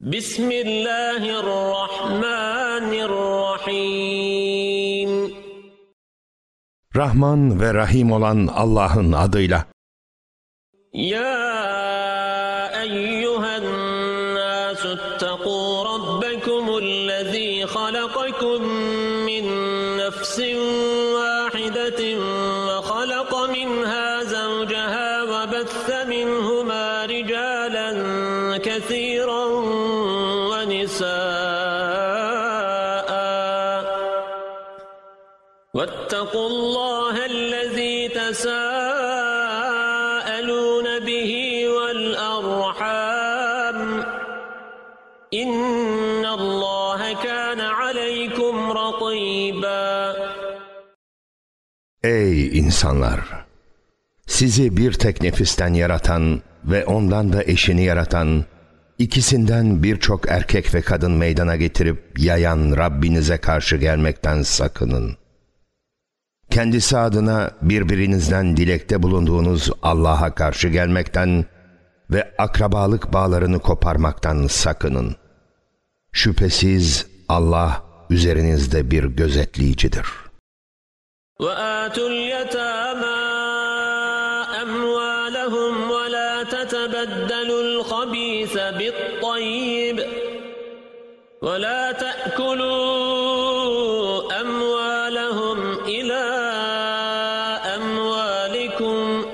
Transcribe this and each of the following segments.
بسم الله الرحمن الرحيم Rahman ve Rahim olan Allah'ın adıyla. يا insanlar! Sizi bir tek nefisten yaratan ve ondan da eşini yaratan, ikisinden birçok erkek ve kadın meydana getirip yayan Rabbinize karşı gelmekten sakının. Kendisi adına birbirinizden dilekte bulunduğunuz Allah'a karşı gelmekten ve akrabalık bağlarını koparmaktan sakının. Şüphesiz Allah üzerinizde bir gözetleyicidir. وآتوا اليتامى أموالهم ولا تتبدلوا الخبيث بالطيب ولا تأكلوا أموالهم إلى أموالكم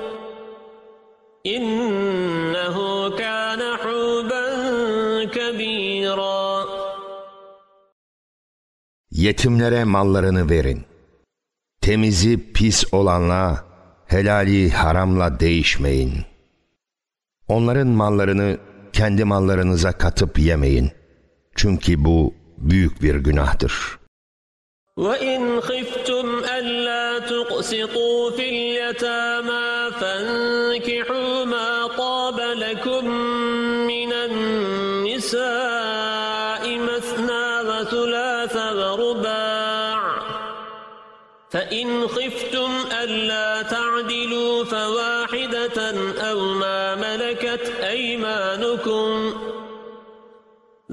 إنه كان حوبا كبيرا Yetimlere mallarını verin. Temizi pis olanla, helali haramla değişmeyin. Onların mallarını kendi mallarınıza katıp yemeyin. Çünkü bu büyük bir günahtır. وإن خفتم ألا تقسطوا في اليتامى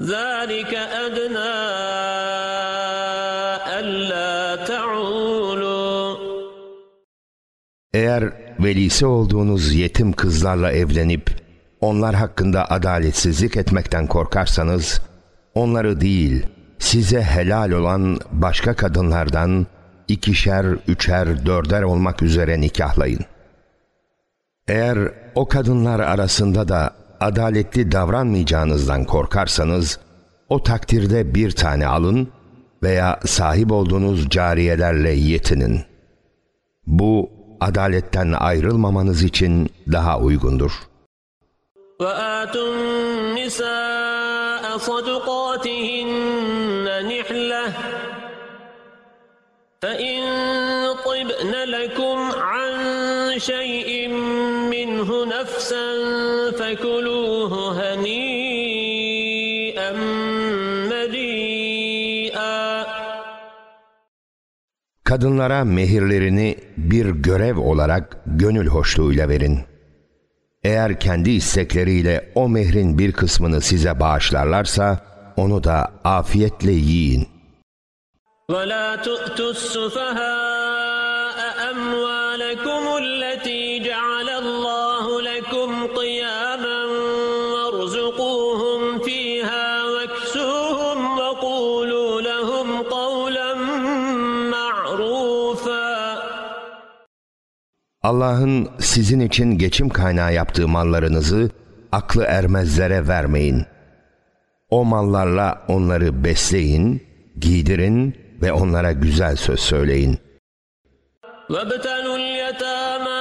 ذلك أدنى ألا تعولوا Eğer velisi olduğunuz yetim kızlarla evlenip onlar hakkında adaletsizlik etmekten korkarsanız onları değil size helal olan başka kadınlardan ikişer, üçer, dörder olmak üzere nikahlayın. Eğer o kadınlar arasında da adaletli davranmayacağınızdan korkarsanız o takdirde bir tane alın veya sahip olduğunuz cariyelerle yetinin. Bu adaletten ayrılmamanız için daha uygundur. وآتوا النساء صدقاتهن نحلة فإن طبن لكم عن شيء منه نفسا فكلوه هنيئا مريئا Kadınlara mehirlerini bir görev olarak gönül hoşluğuyla verin. Eğer kendi istekleriyle o mehrin bir kısmını size bağışlarlarsa onu da afiyetle yiyin. ولا تؤتوا السفهاء Allah'ın sizin için geçim kaynağı yaptığı mallarınızı aklı ermezlere vermeyin. O mallarla onları besleyin, giydirin ve onlara güzel söz söyleyin. وابتلوا اليتامى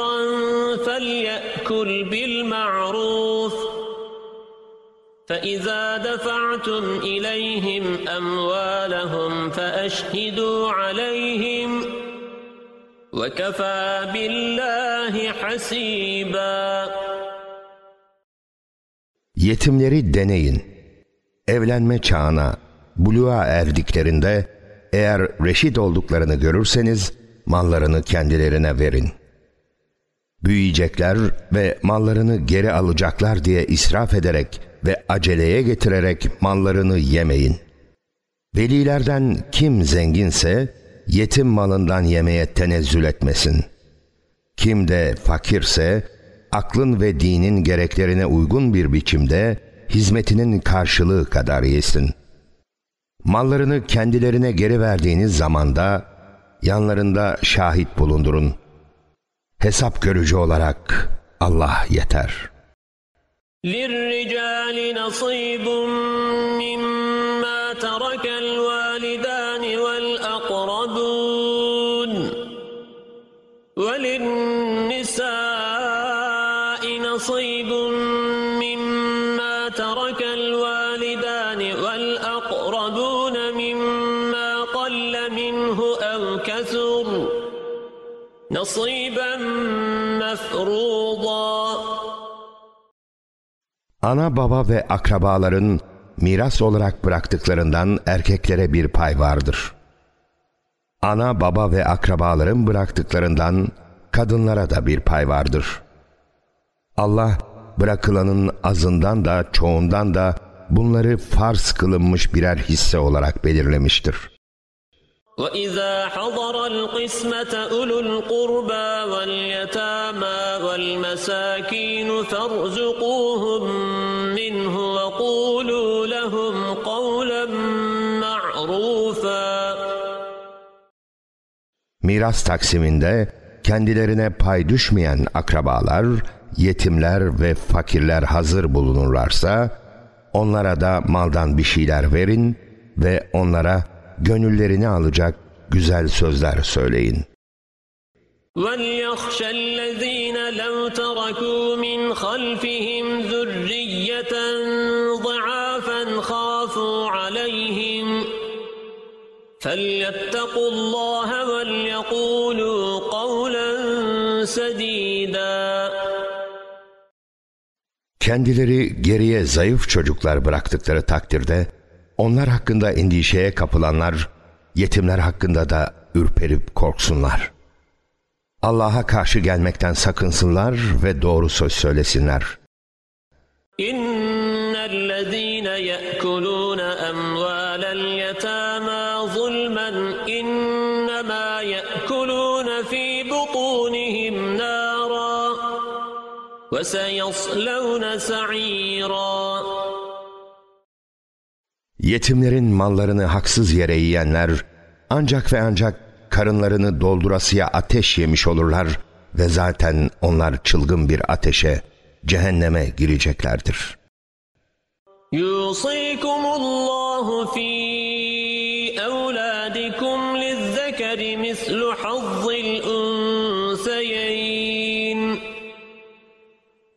فليأكل بالمعروف فإذا دفعتم إليهم أموالهم فأشهدوا عليهم وكفى بالله حسيبا Yetimleri deneyin. Evlenme çağına, buluğa erdiklerinde eğer reşit olduklarını görürseniz mallarını kendilerine verin. Büyüyecekler ve mallarını geri alacaklar diye israf ederek ve aceleye getirerek mallarını yemeyin. Velilerden kim zenginse yetim malından yemeye tenezzül etmesin. Kim de fakirse aklın ve dinin gereklerine uygun bir biçimde hizmetinin karşılığı kadar yesin. Mallarını kendilerine geri verdiğiniz zamanda yanlarında şahit bulundurun. Hesap görücü olarak Allah yeter. للرجال نصيب مما ترك الوالدان والأقربون وللنساء Ana baba ve akrabaların miras olarak bıraktıklarından erkeklere bir pay vardır. Ana baba ve akrabaların bıraktıklarından kadınlara da bir pay vardır. Allah bırakılanın azından da çoğundan da bunları farz kılınmış birer hisse olarak belirlemiştir. وإذا حضر القسمة أولو القربى واليتامى والمساكين فارزقوهم منه وقولوا لهم قولا معروفا Miras taksiminde kendilerine pay düşmeyen akrabalar, yetimler ve fakirler hazır bulunurlarsa, onlara da maldan bir şeyler verin ve onlara gönüllerini alacak güzel sözler söyleyin. وليخشى الذين لو تركوا من خلفهم فليتقوا الله وليقولوا قولا سديدا Kendileri geriye zayıf çocuklar bıraktıkları takdirde, onlar hakkında endişeye kapılanlar, yetimler hakkında da ürperip korksunlar. Allah'a karşı gelmekten sakınsınlar ve doğru söz söylesinler. إن الذين يأكلون أموال وسيصلون سعيرا Yetimlerin mallarını haksız yere yiyenler ancak ve ancak karınlarını doldurasıya ateş yemiş olurlar ve zaten onlar çılgın bir ateşe, cehenneme gireceklerdir. يوصيكم الله في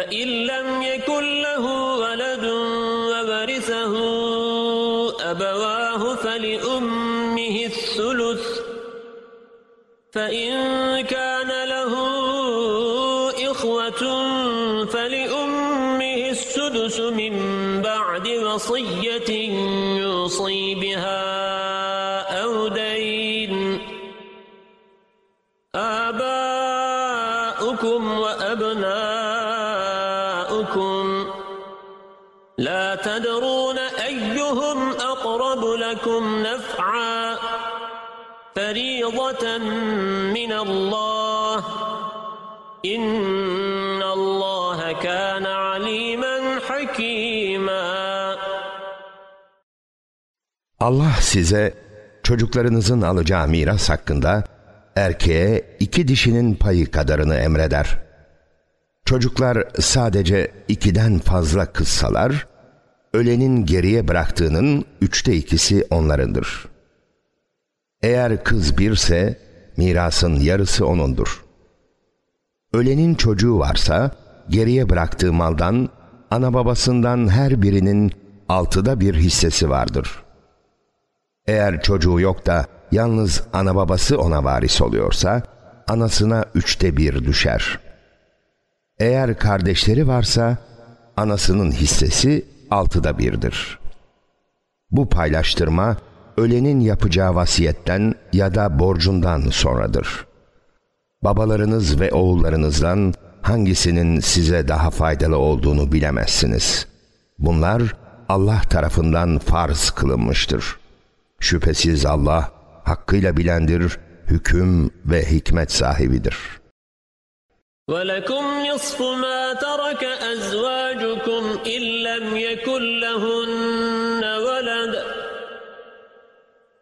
فإن لم يكن له ولد وورثه أبواه فلأمه الثلث. فإن من الله إن الله كان عليما حكيما Allah size çocuklarınızın alacağı miras hakkında erkeğe iki dişinin payı kadarını emreder. Çocuklar sadece ikiden fazla kızsalar, ölenin geriye bıraktığının üçte ikisi onlarındır. Eğer kız birse, mirasın yarısı onundur. Ölenin çocuğu varsa, geriye bıraktığı maldan, ana babasından her birinin altıda bir hissesi vardır.'' Eğer çocuğu yok da yalnız ana babası ona varis oluyorsa anasına üçte bir düşer. Eğer kardeşleri varsa anasının hissesi altıda birdir. Bu paylaştırma ölenin yapacağı vasiyetten ya da borcundan sonradır. Babalarınız ve oğullarınızdan hangisinin size daha faydalı olduğunu bilemezsiniz. Bunlar Allah tarafından farz kılınmıştır.'' Şüphesiz Allah hakkıyla bilendir, hüküm ve hikmet sahibidir. وَلَكُمْ نِصْفُ مَا تَرَكَ أَزْوَاجُكُمْ إِنْ لَمْ يَكُنْ لَهُنَّ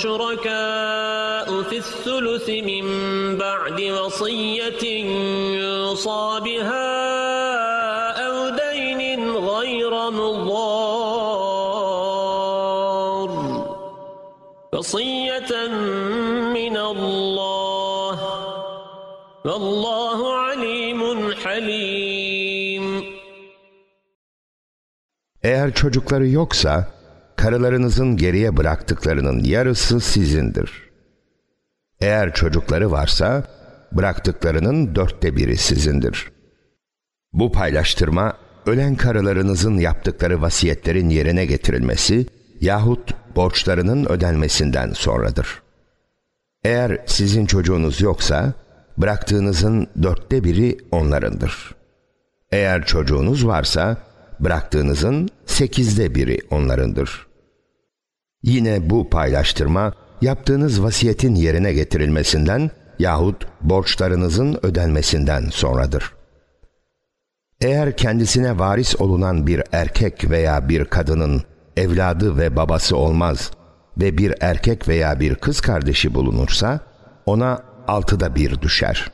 فهم شركاء في الثلث من بعد وصية يوصى بها أو دين غير مضار وصية من الله Vallahu alimun halim. Eğer çocukları yoksa karılarınızın geriye bıraktıklarının yarısı sizindir. Eğer çocukları varsa bıraktıklarının dörtte biri sizindir. Bu paylaştırma ölen karılarınızın yaptıkları vasiyetlerin yerine getirilmesi yahut borçlarının ödenmesinden sonradır. Eğer sizin çocuğunuz yoksa bıraktığınızın dörtte biri onlarındır. Eğer çocuğunuz varsa bıraktığınızın sekizde biri onlarındır. Yine bu paylaştırma yaptığınız vasiyetin yerine getirilmesinden yahut borçlarınızın ödenmesinden sonradır. Eğer kendisine varis olunan bir erkek veya bir kadının evladı ve babası olmaz ve bir erkek veya bir kız kardeşi bulunursa, ona altıda bir düşer.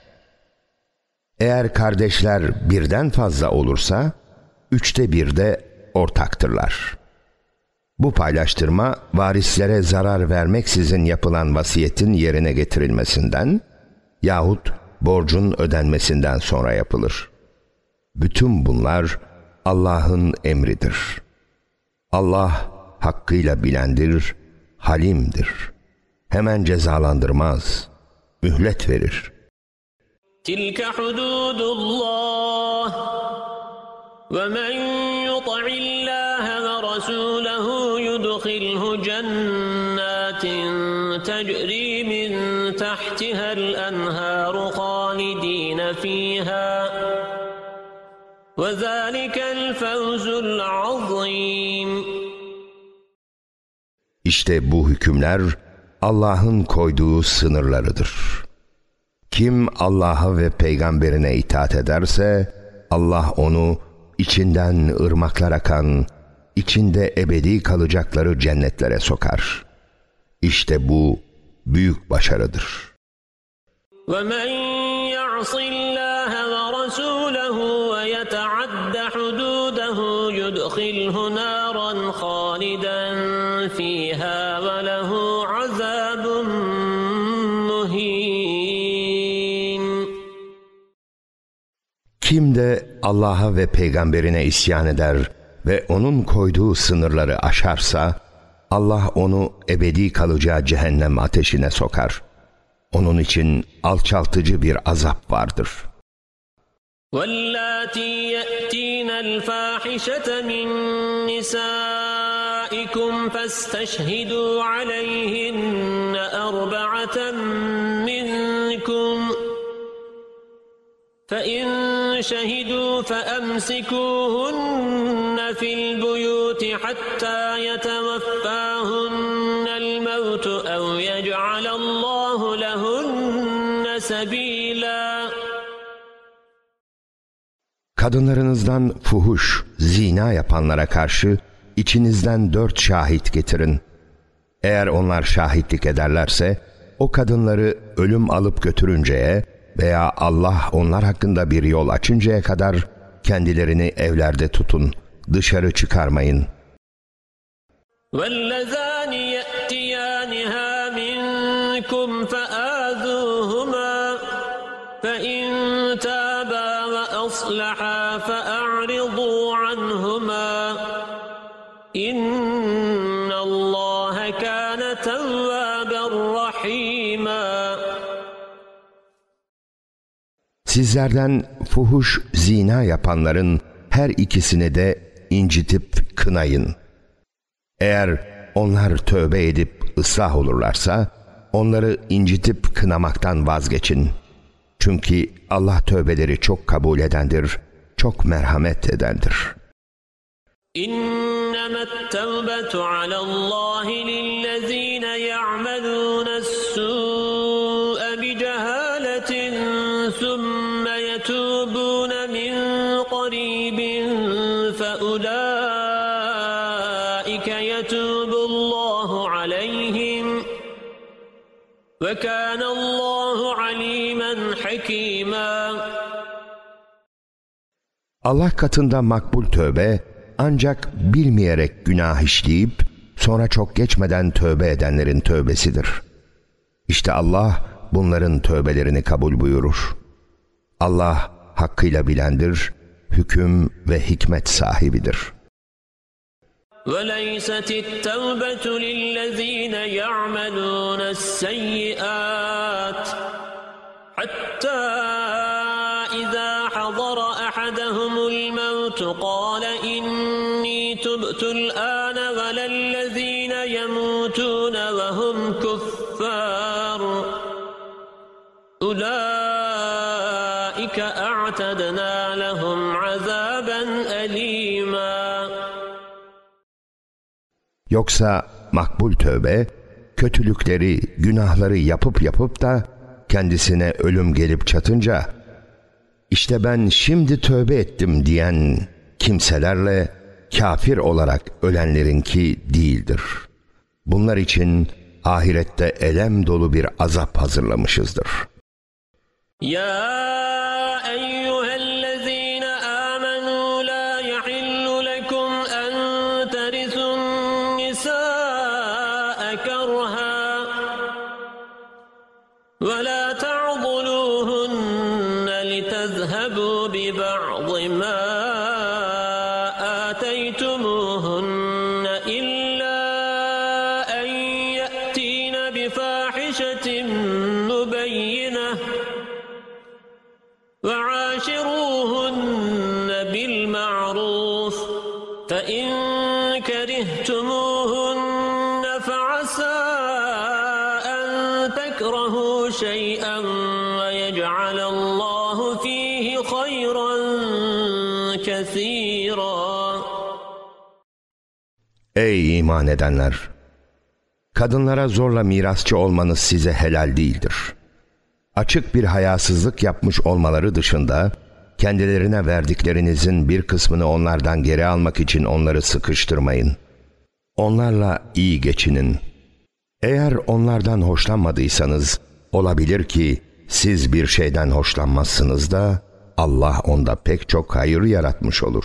Eğer kardeşler birden fazla olursa, üçte bir de ortaktırlar. Bu paylaştırma, varislere zarar vermeksizin yapılan vasiyetin yerine getirilmesinden yahut borcun ödenmesinden sonra yapılır. Bütün bunlar Allah'ın emridir. Allah hakkıyla bilendir, halimdir. Hemen cezalandırmaz.'' mühlet verir. تلك حدود الله ومن يطع الله ورسوله يدخله جنات تجري من تحتها الأنهار خالدين فيها وذلك الفوز العظيم İşte bu hükümler Allah'ın koyduğu sınırlarıdır. Kim Allah'a ve peygamberine itaat ederse Allah onu içinden ırmaklar akan, içinde ebedi kalacakları cennetlere sokar. İşte bu büyük başarıdır.'' ومن يعص الله ورسوله ويتعد حدوده يدخله نارا خالدا فيها وله عذاب مهين Kim de Allah'a ve peygamberine isyan eder ve onun koyduğu sınırları aşarsa, Allah onu ebedi kalacağı cehennem ateşine sokar. Onun için alçaltıcı bir azap vardır. واللاتي يأتين الفاحشة من نسائكم فاستشهدوا عليهن أربعة منكم فإن شهدوا فأمسكوهن في البيوت حتى يتوفاهن الموت أو يجعل الله لهن سبيلا Kadınlarınızdan fuhuş, zina yapanlara karşı içinizden dört şahit getirin. Eğer onlar şahitlik ederlerse, o kadınları ölüm alıp götürünceye veya Allah onlar hakkında bir yol açıncaya kadar kendilerini evlerde tutun, dışarı çıkarmayın. واللذان Sizlerden fuhuş zina yapanların her ikisini de incitip kınayın. Eğer onlar tövbe edip ıslah olurlarsa onları incitip kınamaktan vazgeçin. Çünkü Allah tövbeleri çok kabul edendir, çok merhamet edendir. İnnemet tevbetu alallahi lillezine ya'melûne Allah katında makbul tövbe ancak bilmeyerek günah işleyip sonra çok geçmeden tövbe edenlerin tövbesidir. İşte Allah bunların tövbelerini kabul buyurur. Allah hakkıyla bilendir, hüküm ve hikmet sahibidir. وليست التوبة للذين يعملون السيئات حتى إذا حضر أحدهم الموت قال إني تبت الآن ولا الذين يموتون وهم كفار. أولئك أعتدنا لهم عذابا أليما. Yoksa makbul tövbe, kötülükleri, günahları yapıp yapıp da kendisine ölüm gelip çatınca, işte ben şimdi tövbe ettim diyen kimselerle kafir olarak ölenlerinki değildir. Bunlar için ahirette elem dolu bir azap hazırlamışızdır. يا iman edenler! Kadınlara zorla mirasçı olmanız size helal değildir. Açık bir hayasızlık yapmış olmaları dışında, kendilerine verdiklerinizin bir kısmını onlardan geri almak için onları sıkıştırmayın. Onlarla iyi geçinin. Eğer onlardan hoşlanmadıysanız, olabilir ki siz bir şeyden hoşlanmazsınız da Allah onda pek çok hayır yaratmış olur.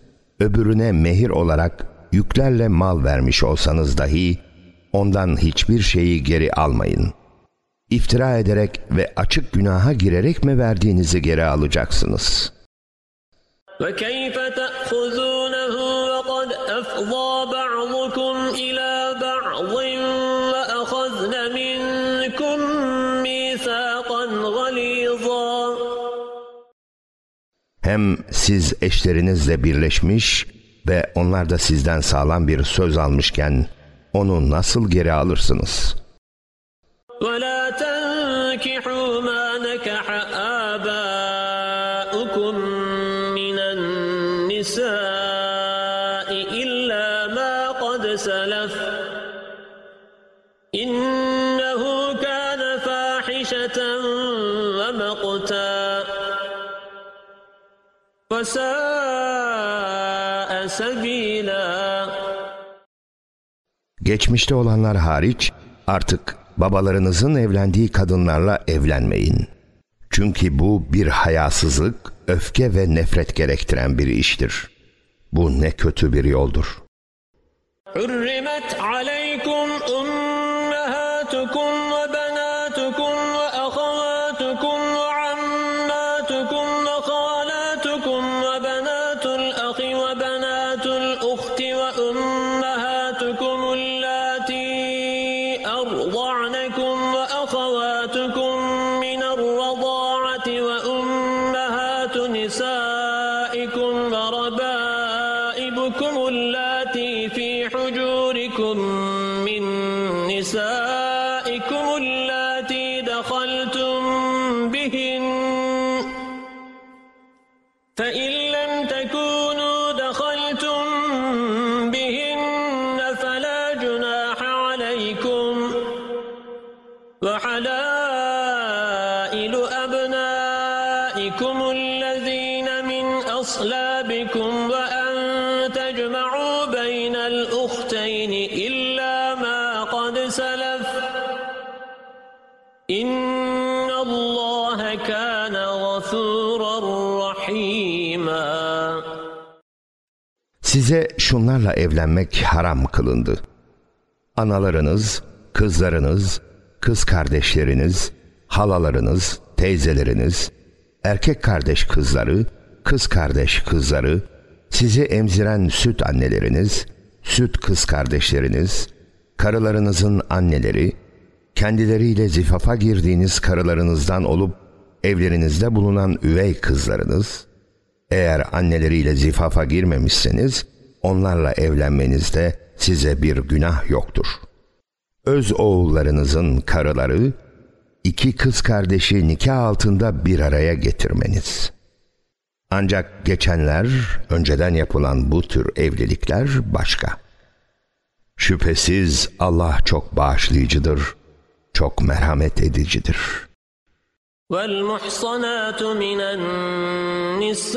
öbürüne mehir olarak yüklerle mal vermiş olsanız dahi ondan hiçbir şeyi geri almayın. İftira ederek ve açık günaha girerek mi verdiğinizi geri alacaksınız? وكيف Hem siz eşlerinizle birleşmiş ve onlar da sizden sağlam bir söz almışken onu nasıl geri alırsınız? ولا وساء سبيلا Geçmişte olanlar hariç artık babalarınızın evlendiği kadınlarla evlenmeyin. Çünkü bu bir hayasızlık, öfke ve nefret gerektiren bir iştir. Bu ne kötü bir yoldur. حرمت فإن şunlarla evlenmek haram kılındı. Analarınız, kızlarınız, kız kardeşleriniz, halalarınız, teyzeleriniz, erkek kardeş kızları, kız kardeş kızları, sizi emziren süt anneleriniz, süt kız kardeşleriniz, karılarınızın anneleri, kendileriyle zifafa girdiğiniz karılarınızdan olup evlerinizde bulunan üvey kızlarınız, eğer anneleriyle zifafa girmemişseniz onlarla evlenmenizde size bir günah yoktur. Öz oğullarınızın karıları, iki kız kardeşi nikah altında bir araya getirmeniz. Ancak geçenler, önceden yapılan bu tür evlilikler başka. Şüphesiz Allah çok bağışlayıcıdır, çok merhamet edicidir. والمحصنات من النساء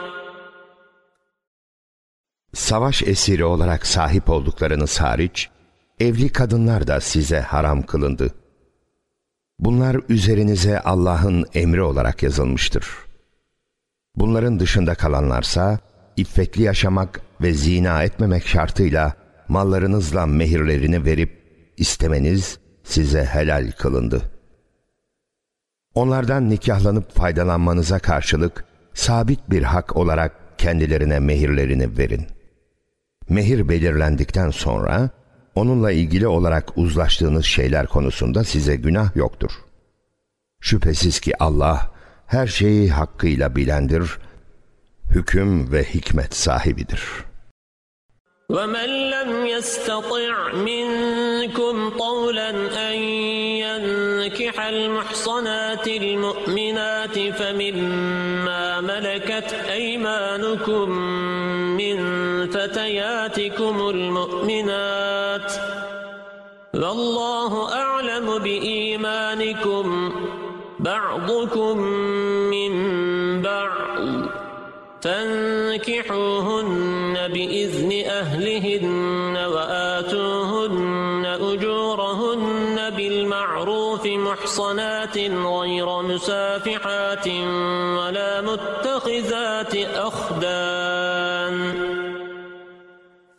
Savaş esiri olarak sahip olduklarınız hariç, evli kadınlar da size haram kılındı. Bunlar üzerinize Allah'ın emri olarak yazılmıştır. Bunların dışında kalanlarsa, iffetli yaşamak ve zina etmemek şartıyla mallarınızla mehirlerini verip istemeniz size helal kılındı. Onlardan nikahlanıp faydalanmanıza karşılık sabit bir hak olarak kendilerine mehirlerini verin Mehir belirlendikten sonra onunla ilgili olarak uzlaştığınız şeyler konusunda size günah yoktur. Şüphesiz ki Allah her şeyi hakkıyla bilendir, hüküm ve hikmet sahibidir.'' ومن لم يستطع منكم طولا أن ينكح المحصنات المؤمنات فمما ملكت أيمانكم من فتياتكم المؤمنات والله أعلم بإيمانكم بعضكم من بعض فانكحوهن بإذن أهلهن وآتوهن أجورهن بالمعروف محصنات غير مسافحات ولا متخذات أخدان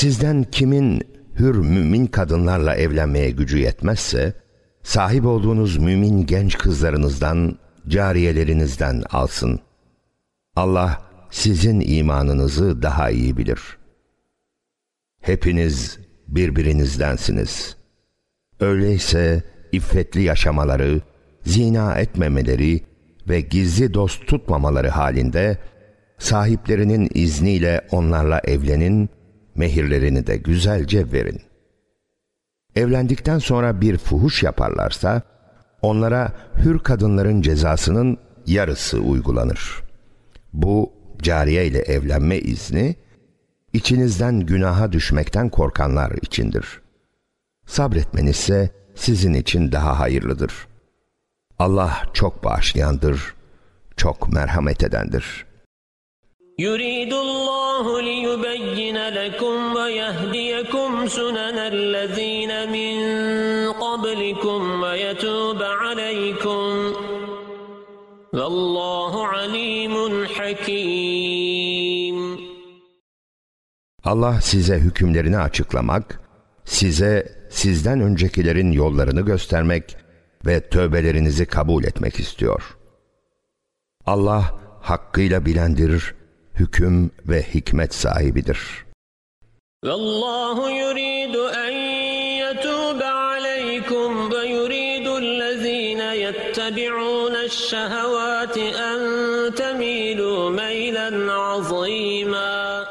Sizden kimin hür mümin kadınlarla evlenmeye gücü yetmezse, sahip olduğunuz mümin genç kızlarınızdan, cariyelerinizden alsın. Allah sizin imanınızı daha iyi bilir. Hepiniz birbirinizdensiniz. Öyleyse iffetli yaşamaları, zina etmemeleri ve gizli dost tutmamaları halinde sahiplerinin izniyle onlarla evlenin mehirlerini de güzelce verin. Evlendikten sonra bir fuhuş yaparlarsa, onlara hür kadınların cezasının yarısı uygulanır. Bu cariye ile evlenme izni, içinizden günaha düşmekten korkanlar içindir. Sabretmenizse sizin için daha hayırlıdır. Allah çok bağışlayandır, çok merhamet edendir.'' يريد الله ليبين لكم ويهديكم سنن الذين من قبلكم ويتوب عليكم والله عليم حكيم Allah size hükümlerini açıklamak, size sizden öncekilerin yollarını göstermek ve tövbelerinizi kabul etmek istiyor. Allah hakkıyla bilendir, hüküm ve hikmet sahibidir. Vallahu yuridu en yetube aleykum ve yuridu allazine yettebi'une'ş-şehevati en temilu meylen azîmâ.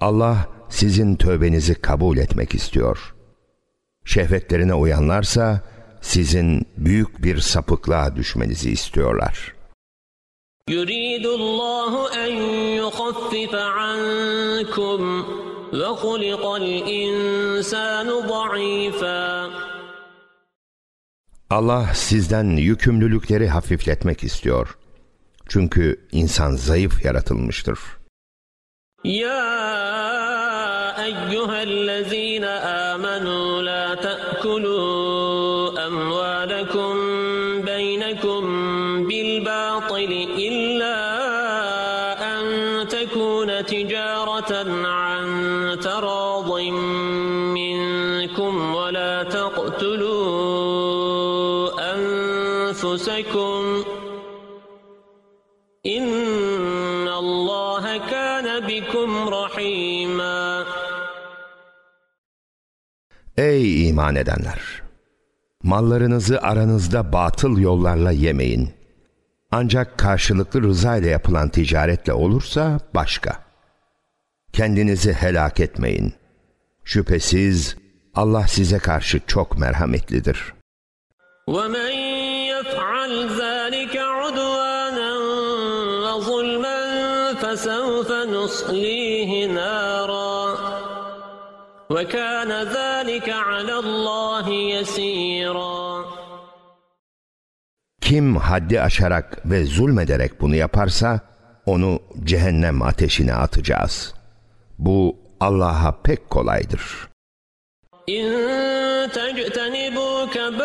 Allah sizin tövbenizi kabul etmek istiyor. Şehvetlerine uyanlarsa sizin büyük bir sapıklığa düşmenizi istiyorlar.'' يريد الله أن يخفف عنكم وخلق الإنسان ضعيفا Allah sizden yükümlülükleri hafifletmek istiyor. Çünkü insan zayıf yaratılmıştır. Ya eyyühellezine amenu Ey iman edenler! Mallarınızı aranızda batıl yollarla yemeyin. Ancak karşılıklı rıza ile yapılan ticaretle olursa başka. Kendinizi helak etmeyin. Şüphesiz Allah size karşı çok merhametlidir. ومن يفعل ذلك عدوانا وظلما فسوف نصليه نارا وكان ذلك على الله يسيرا Kim haddi aşarak ve zulmederek bunu yaparsa onu cehennem ateşine atacağız. Bu Allah'a pek kolaydır. إن تجتنبوا كبائر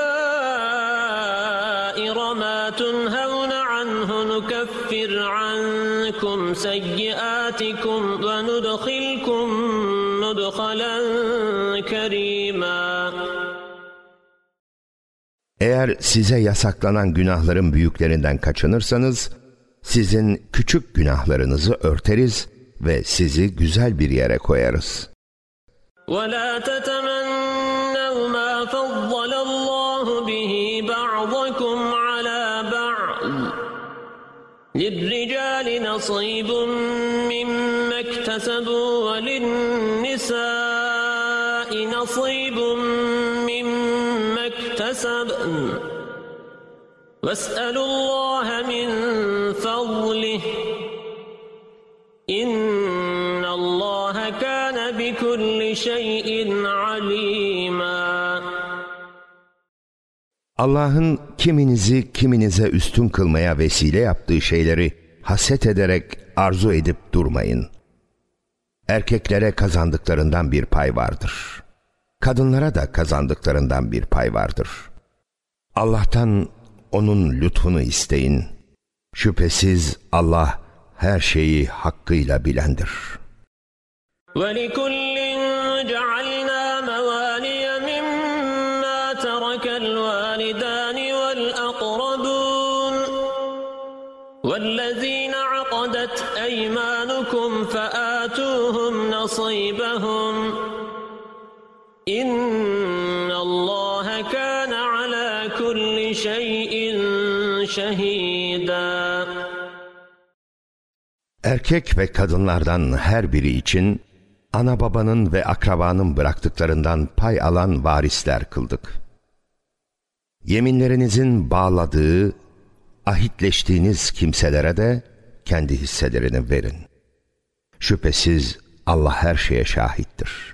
ما تنهون عنه نكفر عنكم سيئاتكم وندخلكم مدخلا كريما Eğer size yasaklanan günahların büyüklerinden kaçınırsanız, sizin küçük günahlarınızı örteriz ve sizi güzel bir yere koyarız. ولا تتمنوا ما فضل الله به بعضكم على بعض للرجال نصيب مما اكتسبوا وللنساء نصيب مما اكتسبن واسألوا الله من فضله إن الله كان بكل شيء عليما Allah'ın kiminizi kiminize üstün kılmaya vesile yaptığı şeyleri haset ederek arzu edip durmayın. Erkeklere kazandıklarından bir pay vardır. Kadınlara da kazandıklarından bir pay vardır. Allah'tan onun lütfunu isteyin. Şüphesiz Allah her şeyi hakkıyla bilendir. ولكل جعلنا موالي مما ترك الوالدان والأقربون والذين عقدت أيمانكم فآتوهم نصيبهم إن الله كان على كل شيء شهيدا Erkek ve kadınlardan her biri için ana babanın ve akrabanın bıraktıklarından pay alan varisler kıldık. Yeminlerinizin bağladığı, ahitleştiğiniz kimselere de kendi hisselerini verin. Şüphesiz Allah her şeye şahittir.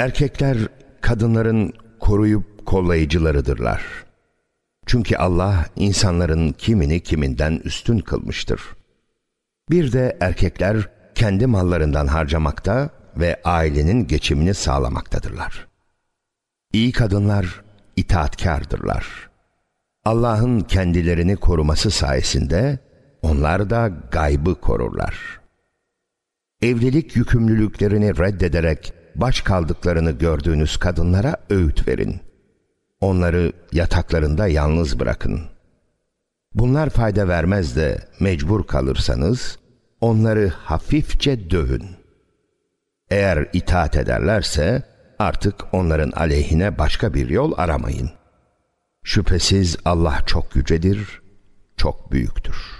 Erkekler kadınların koruyup kollayıcılarıdırlar. Çünkü Allah insanların kimini kiminden üstün kılmıştır. Bir de erkekler kendi mallarından harcamakta ve ailenin geçimini sağlamaktadırlar. İyi kadınlar itaatkardırlar. Allah'ın kendilerini koruması sayesinde onlar da gaybı korurlar. Evlilik yükümlülüklerini reddederek baş kaldıklarını gördüğünüz kadınlara öğüt verin. Onları yataklarında yalnız bırakın. Bunlar fayda vermez de mecbur kalırsanız onları hafifçe dövün. Eğer itaat ederlerse artık onların aleyhine başka bir yol aramayın. Şüphesiz Allah çok yücedir, çok büyüktür.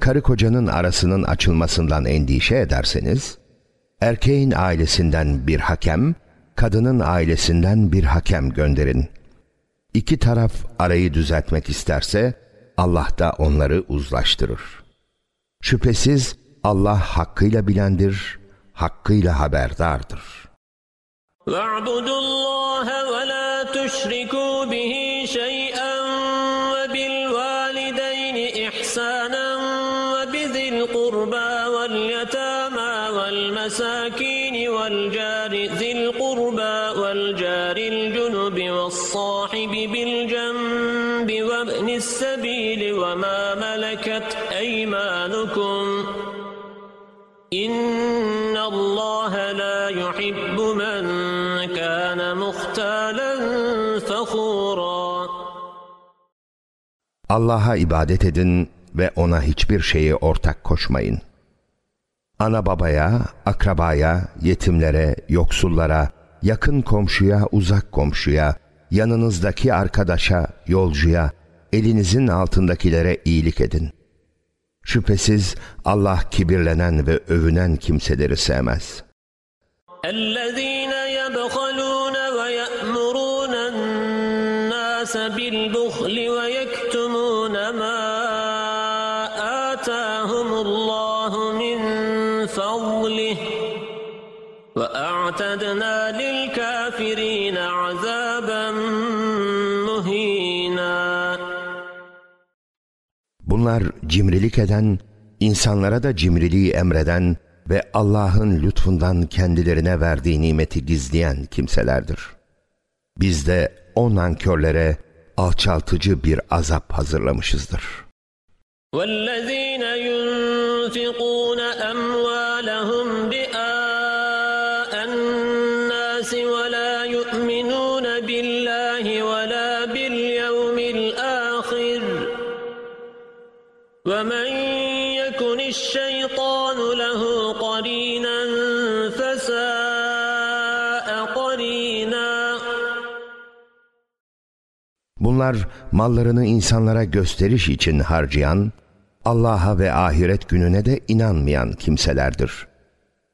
karı kocanın arasının açılmasından endişe ederseniz, erkeğin ailesinden bir hakem, kadının ailesinden bir hakem gönderin. İki taraf arayı düzeltmek isterse, Allah da onları uzlaştırır. Şüphesiz Allah hakkıyla bilendir, hakkıyla haberdardır. واعبدوا الله ولا تشركوا به شيئا وما ملكت أيمانكم إن الله لا يحب من كان مختالا فخورا Allah'a ibadet edin ve ona hiçbir şeyi ortak koşmayın. Ana babaya, akrabaya, yetimlere, yoksullara, yakın komşuya, uzak komşuya, yanınızdaki arkadaşa, yolcuya, elinizin altındakilere iyilik edin. Şüphesiz Allah kibirlenen ve övünen kimseleri sevmez. الذين يبخلون ويأمرون الناس بالبخل ويكتمون ما آتاهم الله من فضله وأعتدنا Bunlar cimrilik eden, insanlara da cimriliği emreden ve Allah'ın lütfundan kendilerine verdiği nimeti gizleyen kimselerdir. Biz de o nankörlere alçaltıcı bir azap hazırlamışızdır. والذين ينفقون الشيطان له قرينا فساء قرينا Bunlar mallarını insanlara gösteriş için harcayan, Allah'a ve ahiret gününe de inanmayan kimselerdir.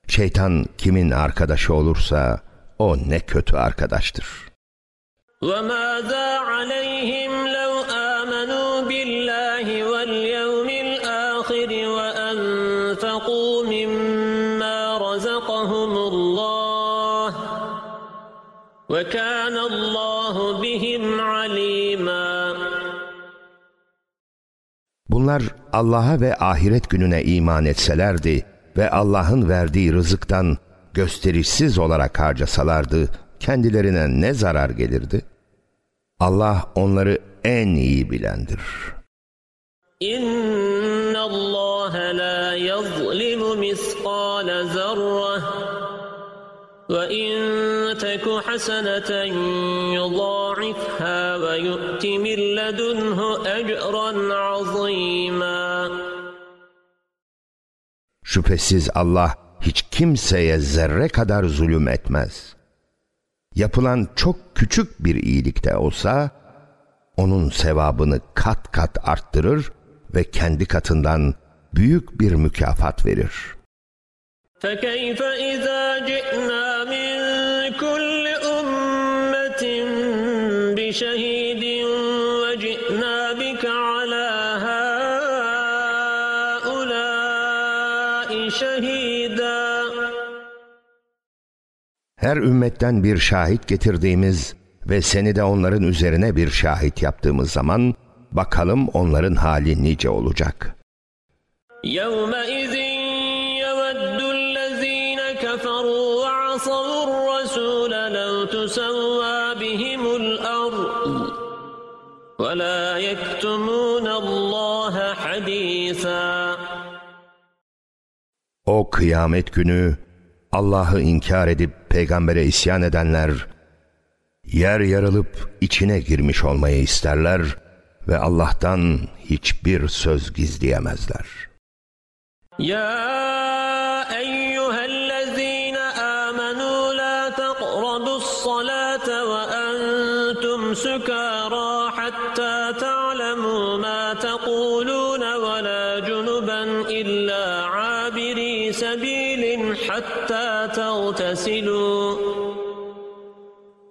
Şeytan kimin arkadaşı olursa o ne kötü arkadaştır. وماذا عليهم لو Bunlar Allah'a ve ahiret gününe iman etselerdi ve Allah'ın verdiği rızıktan gösterişsiz olarak harcasalardı kendilerine ne zarar gelirdi? Allah onları en iyi bilendir. İnna Allah la yazlim وإن تك حسنة يضاعفها ويؤت من لدنه أجرا عظيما Şüphesiz Allah hiç kimseye zerre kadar zulüm etmez. Yapılan çok küçük bir iyilik de olsa, onun sevabını kat kat arttırır ve kendi katından büyük bir mükafat verir. فكيف إذا جئنا بشهيد وجئنا بك على هؤلاء شهيدا Her ümmetten bir şahit getirdiğimiz ve seni de onların üzerine bir şahit yaptığımız zaman bakalım onların hali nice olacak. يومئذ ولا يكتمون الله حديثا O kıyamet günü Allah'ı inkar edip peygambere isyan edenler yer yarılıp içine girmiş olmayı isterler ve Allah'tan hiçbir söz gizleyemezler. يا أيها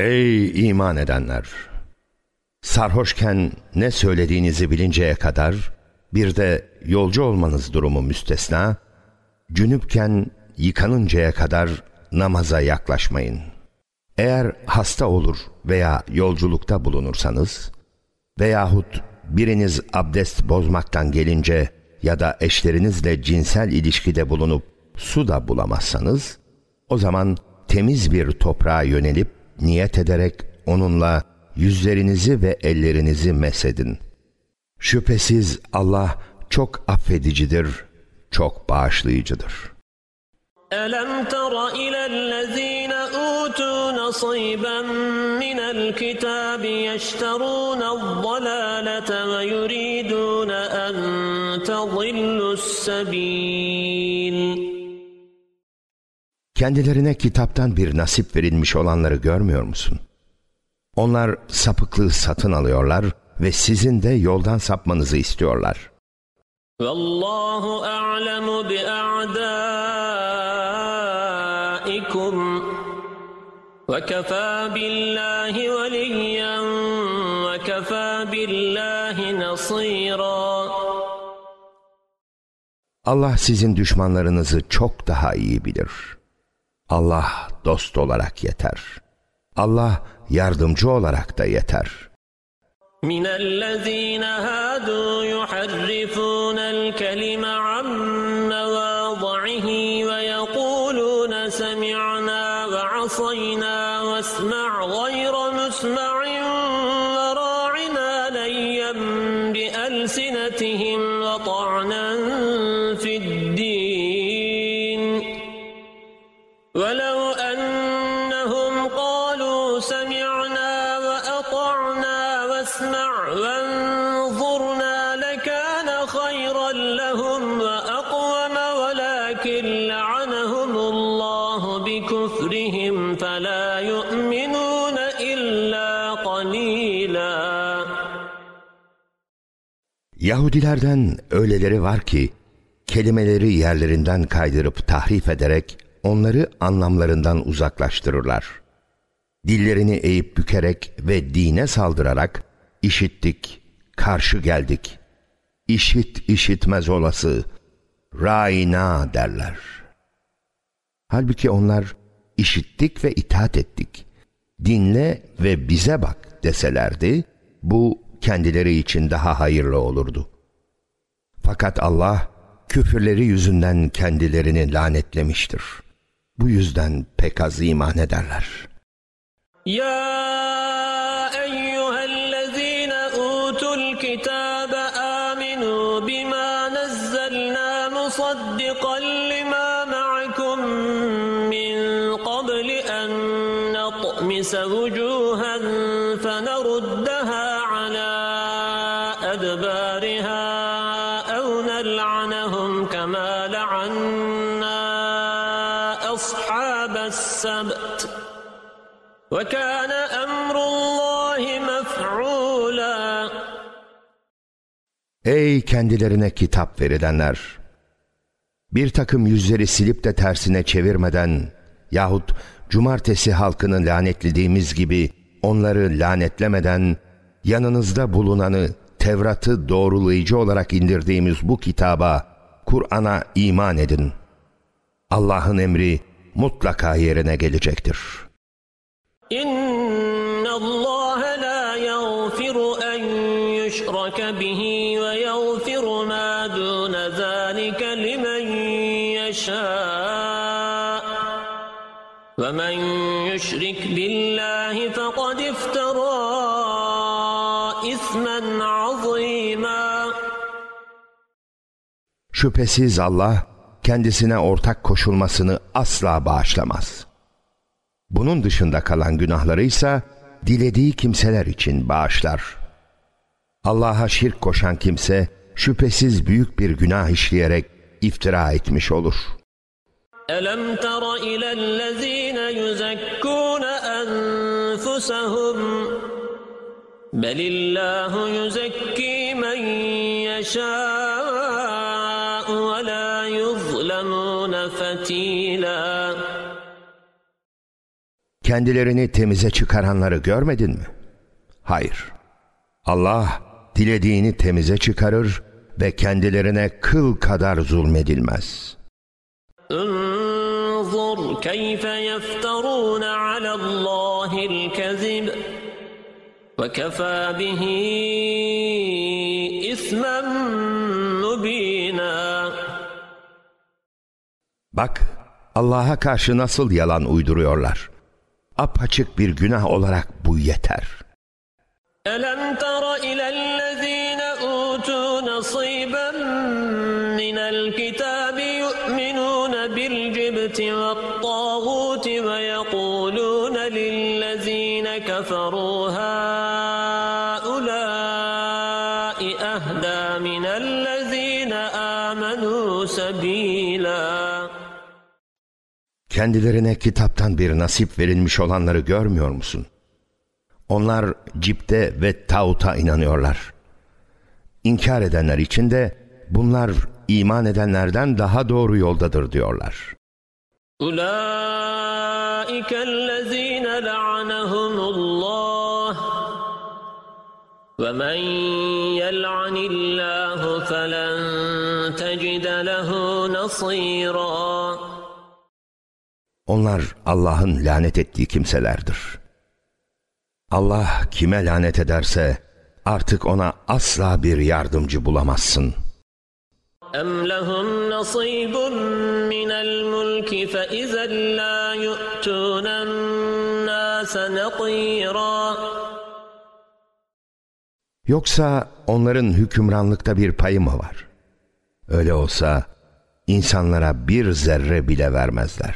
Ey iman edenler! Sarhoşken ne söylediğinizi bilinceye kadar, bir de yolcu olmanız durumu müstesna, cünüpken yıkanıncaya kadar namaza yaklaşmayın. Eğer hasta olur veya yolculukta bulunursanız veyahut biriniz abdest bozmaktan gelince ya da eşlerinizle cinsel ilişkide bulunup su da bulamazsanız, o zaman temiz bir toprağa yönelip niyet ederek onunla yüzlerinizi ve ellerinizi mesedin. Şüphesiz Allah çok affedicidir, çok bağışlayıcıdır. ألم تر إلى الذين أوتوا نصيبا من الكتاب يشترون الضلالة ويريدون أن تضلوا السبيل Kendilerine kitaptan bir nasip verilmiş olanları görmüyor musun? Onlar sapıklığı satın alıyorlar ve sizin de yoldan sapmanızı istiyorlar. Vallahu a'lemu bi ve kefâ billahi veliyyen ve kefâ billahi nasîrâ. Allah sizin düşmanlarınızı çok daha iyi bilir.'' Allah dost olarak yeter. Allah yardımcı olarak da yeter. من الذين هادوا يحرفون الكلم عن Yahudilerden öyleleri var ki kelimeleri yerlerinden kaydırıp tahrif ederek onları anlamlarından uzaklaştırırlar. Dillerini eğip bükerek ve dine saldırarak işittik, karşı geldik. İşit işitmez olası, raina derler. Halbuki onlar işittik ve itaat ettik. Dinle ve bize bak deselerdi, bu kendileri için daha hayırlı olurdu. Fakat Allah küfürleri yüzünden kendilerini lanetlemiştir. Bu yüzden pek az iman ederler. يا وكان أمر الله مفعولا Ey kendilerine kitap verilenler! Bir takım yüzleri silip de tersine çevirmeden yahut cumartesi halkını lanetlediğimiz gibi onları lanetlemeden yanınızda bulunanı Tevrat'ı doğrulayıcı olarak indirdiğimiz bu kitaba, Kur'an'a iman edin. Allah'ın emri mutlaka yerine gelecektir. إن الله لا يغفر أن يشرك به ويغفر ما دون ذلك لمن يشاء ومن يشرك بالله فقد افترى إثما عظيما Şüphesiz Allah kendisine ortak koşulmasını asla bağışlamaz. Bunun dışında kalan günahları ise dilediği kimseler için bağışlar. Allah'a şirk koşan kimse şüphesiz büyük bir günah işleyerek iftira etmiş olur. ألم تر إلى الذين يزكون أنفسهم بل الله يزكي من يشاء Kendilerini temize çıkaranları görmedin mi? Hayır. Allah dilediğini temize çıkarır ve kendilerine kıl kadar zulmedilmez. انظر كيف يفترون على الله الكذب وكفى به إثما مبينا Bak Allah'a karşı nasıl yalan uyduruyorlar. Apaçık bir günah olarak bu yeter. ألم تر إلى Kendilerine kitaptan bir nasip verilmiş olanları görmüyor musun? Onlar cipte ve tağuta inanıyorlar. İnkar edenler için de bunlar iman edenlerden daha doğru yoldadır diyorlar. أولئك الذين لعنهم الله ومن يلعن الله فلن تجد له نصيرا Onlar Allah'ın lanet ettiği kimselerdir. Allah kime lanet ederse artık ona asla bir yardımcı bulamazsın. أم لهم نصيب من الملك فإذا لا يؤتون الناس نقيرا Yoksa onların hükümranlıkta bir payı mı var? Öyle olsa insanlara bir zerre bile vermezler.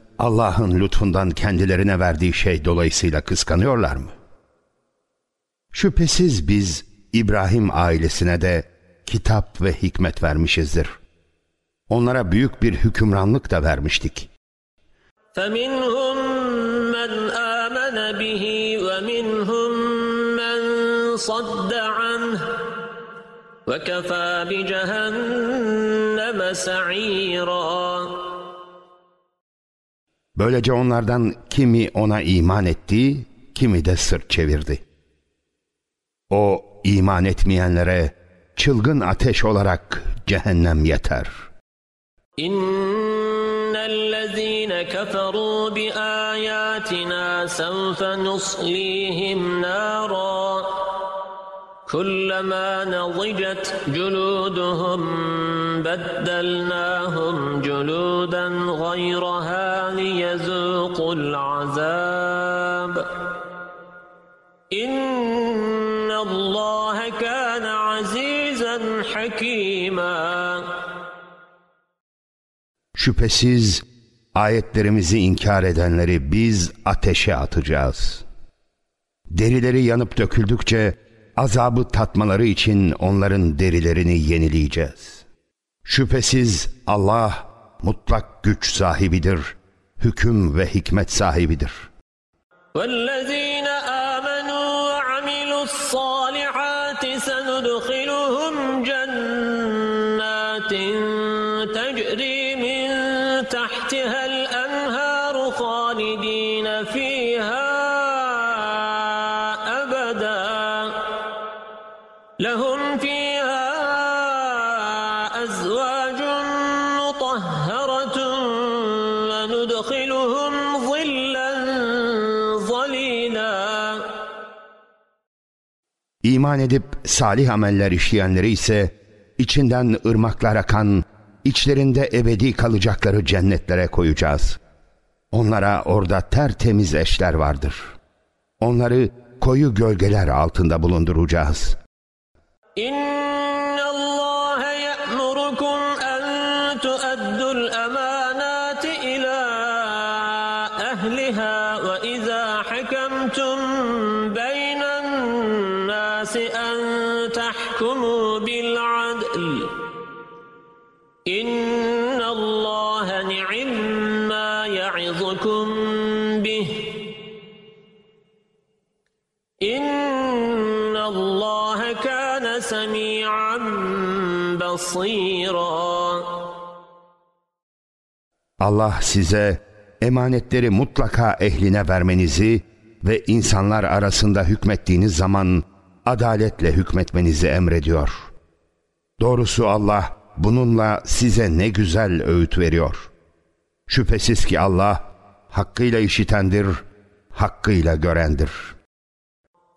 Allah'ın lütfundan kendilerine verdiği şey dolayısıyla kıskanıyorlar mı? Şüphesiz biz İbrahim ailesine de kitap ve hikmet vermişizdir. Onlara büyük bir hükümranlık da vermiştik. فمنهم من آمن به ومنهم من صد عنه وكفى بجهنم سعيرا Böylece onlardan kimi ona iman etti, kimi de sırt çevirdi. O iman etmeyenlere çılgın ateş olarak cehennem yeter. İnnellezîne keferû bi âyâtinâ sevfe nuslîhim nârâ كلما نضجت جلودهم بدلناهم جلودا غيرها ليذوقوا العذاب إن الله كان عزيزا حكيما Şüphesiz ayetlerimizi inkar edenleri biz ateşe atacağız. Derileri yanıp döküldükçe azabı tatmaları için onların derilerini yenileyeceğiz. Şüphesiz Allah mutlak güç sahibidir, hüküm ve hikmet sahibidir. والذين İman edip salih ameller işleyenleri ise içinden ırmaklar akan, içlerinde ebedi kalacakları cennetlere koyacağız. Onlara orada tertemiz eşler vardır. Onları koyu gölgeler altında bulunduracağız. إن بصيرا Allah size emanetleri mutlaka ehline vermenizi ve insanlar arasında hükmettiğiniz zaman adaletle hükmetmenizi emrediyor. Doğrusu Allah bununla size ne güzel öğüt veriyor. Şüphesiz ki Allah hakkıyla işitendir, hakkıyla görendir.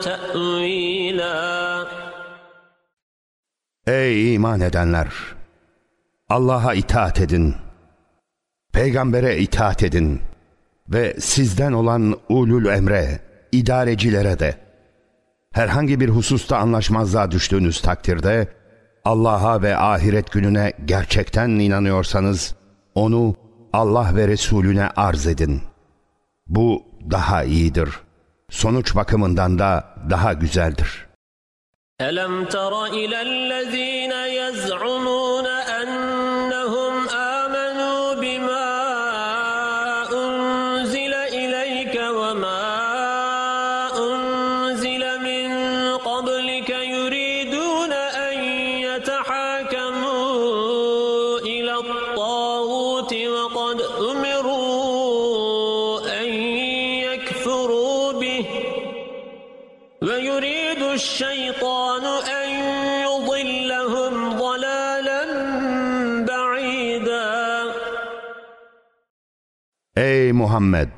تأويلا Ey iman edenler! Allah'a itaat edin. Peygambere itaat edin. Ve sizden olan ulul emre, idarecilere de. Herhangi bir hususta anlaşmazlığa düştüğünüz takdirde, Allah'a ve ahiret gününe gerçekten inanıyorsanız, onu Allah ve Resulüne arz edin. Bu daha iyidir. Sonuç bakımından da daha güzeldir.'' ألم تر إلى الذين يزعمون Muhammed!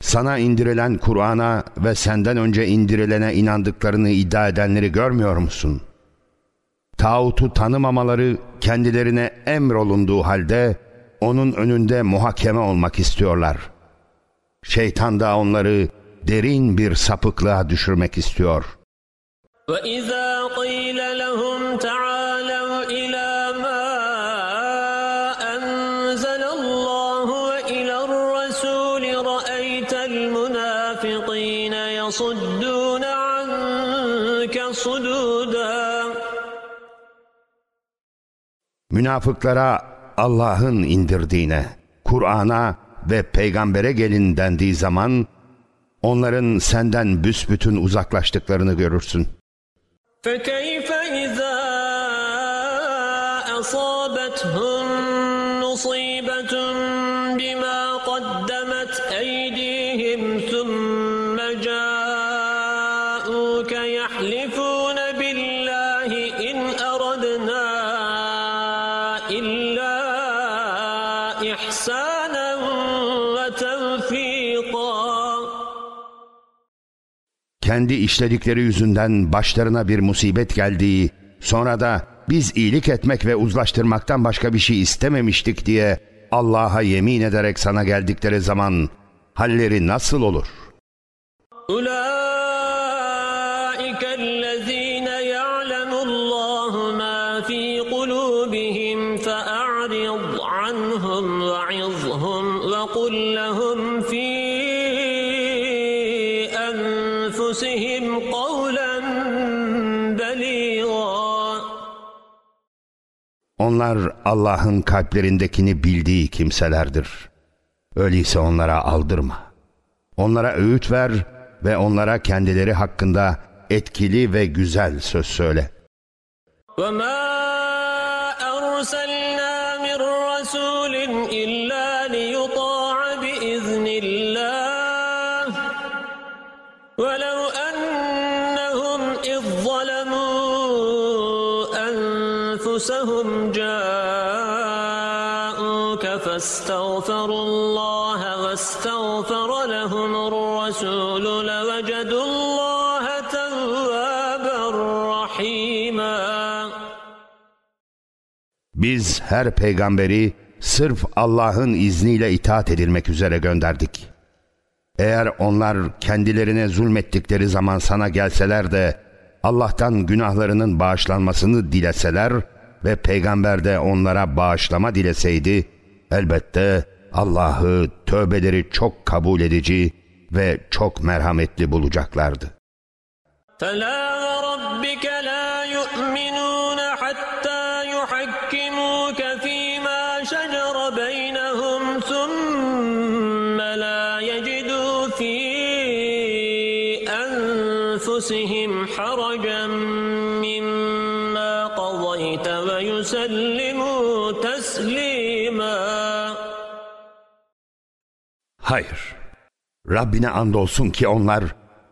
Sana indirilen Kur'an'a ve senden önce indirilene inandıklarını iddia edenleri görmüyor musun? Tağutu tanımamaları kendilerine emrolunduğu halde onun önünde muhakeme olmak istiyorlar. Şeytan da onları derin bir sapıklığa düşürmek istiyor. وإذا قيل Münafıklara Allah'ın indirdiğine, Kur'an'a ve peygambere gelin dendiği zaman onların senden büsbütün uzaklaştıklarını görürsün. فكيف إذا أصابتهم مصيبة kendi işledikleri yüzünden başlarına bir musibet geldiği, sonra da biz iyilik etmek ve uzlaştırmaktan başka bir şey istememiştik diye Allah'a yemin ederek sana geldikleri zaman halleri nasıl olur? Ula Onlar Allah'ın kalplerindekini bildiği kimselerdir. Öyleyse onlara aldırma. Onlara öğüt ver ve onlara kendileri hakkında etkili ve güzel söz söyle. وما Biz her peygamberi sırf Allah'ın izniyle itaat edilmek üzere gönderdik. Eğer onlar kendilerine zulmettikleri zaman sana gelseler de Allah'tan günahlarının bağışlanmasını dileseler ve peygamber de onlara bağışlama dileseydi, elbette Allah'ı tövbeleri çok kabul edici ve çok merhametli bulacaklardı. فلا وربك لا Hayır. Rabbine andolsun ki onlar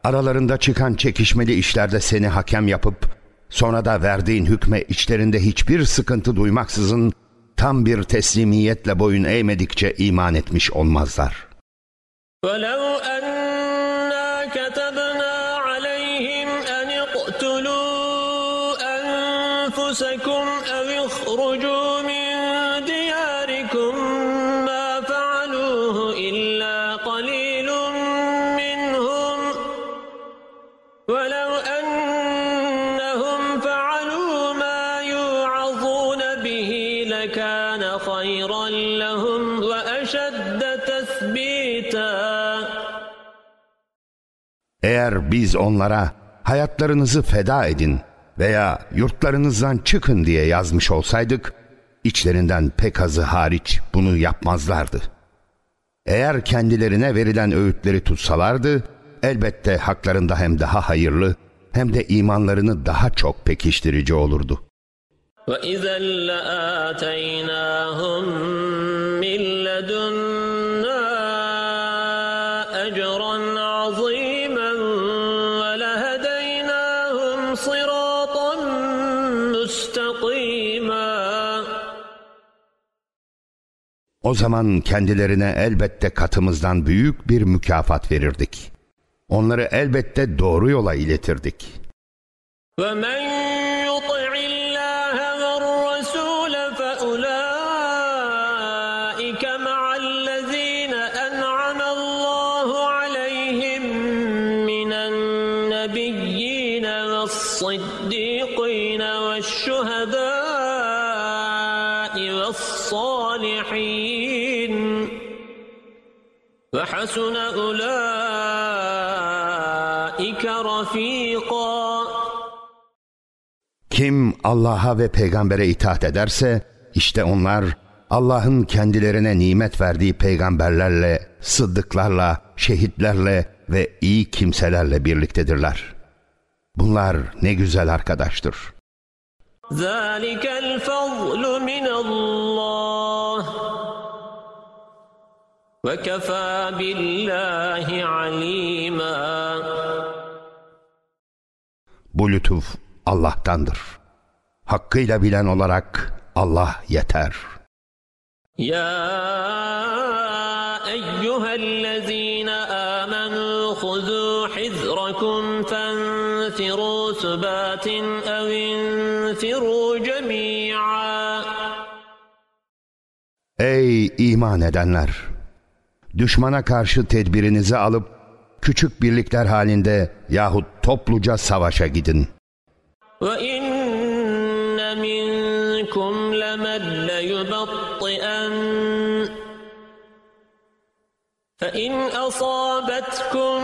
aralarında çıkan çekişmeli işlerde seni hakem yapıp sonra da verdiğin hükme içlerinde hiçbir sıkıntı duymaksızın tam bir teslimiyetle boyun eğmedikçe iman etmiş olmazlar. ولو أنا كتبنا Eğer biz onlara hayatlarınızı feda edin veya yurtlarınızdan çıkın diye yazmış olsaydık, içlerinden pek azı hariç bunu yapmazlardı. Eğer kendilerine verilen öğütleri tutsalardı, elbette haklarında hem daha hayırlı hem de imanlarını daha çok pekiştirici olurdu. وإذا لآتيناهم من لدنا O zaman kendilerine elbette katımızdan büyük bir mükafat verirdik. Onları elbette doğru yola iletirdik. ومن يطع وحسن أولئك رفيقا Kim Allah'a ve peygambere itaat ederse işte onlar Allah'ın kendilerine nimet verdiği peygamberlerle, sıddıklarla, şehitlerle ve iyi kimselerle birliktedirler. Bunlar ne güzel arkadaştır. ذلك الفضل من الله وكفى بالله عليما Bu lütuf Allah'tandır. Hakkıyla bilen olarak Allah yeter. يا أيها الذين آمنوا خذوا حذركم فانفروا ثبات أو انفروا جميعا Ey iman edenler! Düşmana karşı tedbirinizi alıp küçük birlikler halinde yahut topluca savaşa gidin. وإن منكم لمن ليبطئن فإن أصابتكم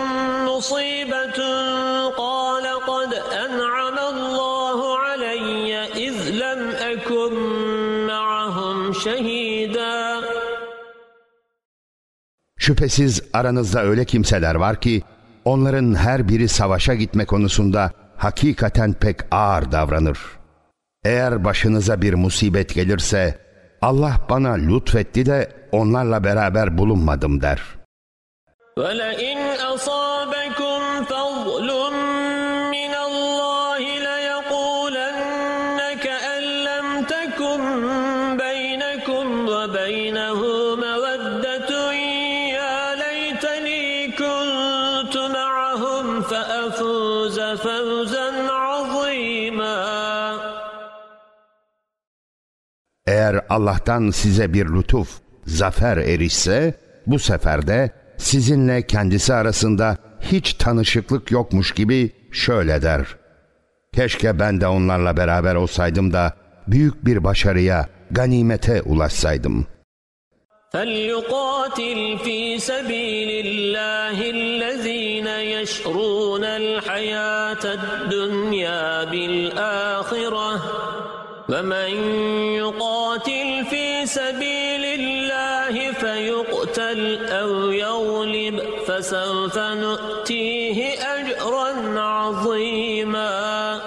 مصيبة Şüphesiz aranızda öyle kimseler var ki onların her biri savaşa gitme konusunda hakikaten pek ağır davranır. Eğer başınıza bir musibet gelirse Allah bana lütfetti de onlarla beraber bulunmadım der. ولئن أصابكم Eğer Allah'tan size bir lütuf, zafer erişse bu sefer de sizinle kendisi arasında hiç tanışıklık yokmuş gibi şöyle der. Keşke ben de onlarla beraber olsaydım da büyük bir başarıya, ganimete ulaşsaydım. فليقاتل في سبيل الله الذين يشرون الحياة الدنيا بالآخرة ومن يقاتل في سبيل الله فيقتل أو يغلب فسوف نؤتيه أجرا عظيما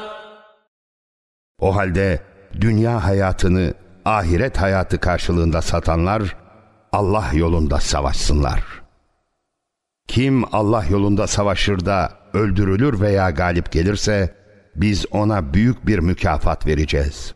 O halde dünya hayatını ahiret hayatı karşılığında satanlar Allah yolunda savaşsınlar. Kim Allah yolunda savaşır da öldürülür veya galip gelirse biz ona büyük bir mükafat vereceğiz.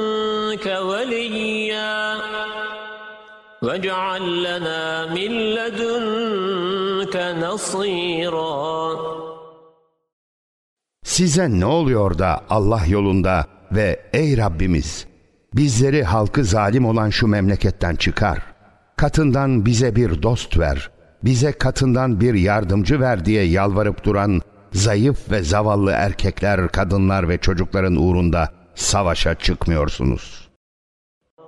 واجعل لنا من لدنك نصيرا Size ne oluyor da Allah yolunda ve ey Rabbimiz bizleri halkı zalim olan şu memleketten çıkar. Katından bize bir dost ver. Bize katından bir yardımcı ver diye yalvarıp duran zayıf ve zavallı erkekler, kadınlar ve çocukların uğrunda savaşa çıkmıyorsunuz.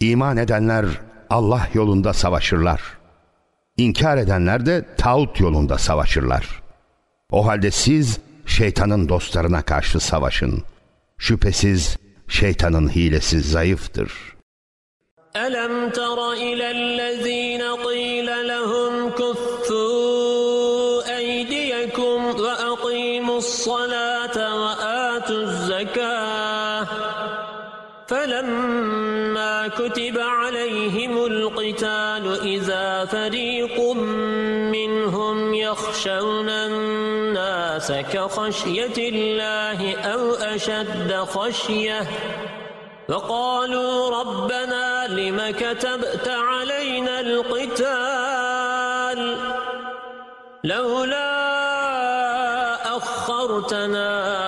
İman edenler Allah yolunda savaşırlar. İnkar edenler de tağut yolunda savaşırlar. O halde siz şeytanın dostlarına karşı savaşın. Şüphesiz şeytanın hilesi zayıftır. ألم تر إلى الذين يخشون الناس كخشية الله أو أشد خشية فقالوا ربنا لم كتبت علينا القتال لولا أخرتنا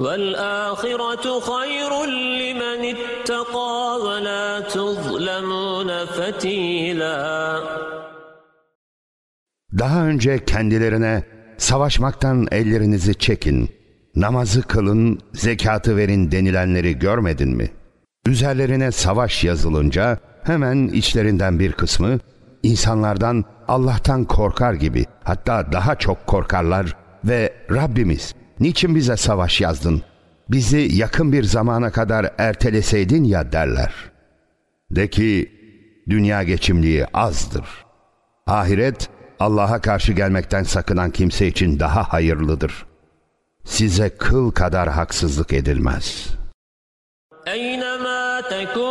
والآخرة خير لمن اتقى ولا تظلمون فتيلا Daha önce kendilerine savaşmaktan ellerinizi çekin, namazı kılın, zekatı verin denilenleri görmedin mi? Üzerlerine savaş yazılınca hemen içlerinden bir kısmı insanlardan Allah'tan korkar gibi hatta daha çok korkarlar ve Rabbimiz niçin bize savaş yazdın? Bizi yakın bir zamana kadar erteleseydin ya derler. De ki, dünya geçimliği azdır. Ahiret, Allah'a karşı gelmekten sakınan kimse için daha hayırlıdır. Size kıl kadar haksızlık edilmez. Eynemâ tekûn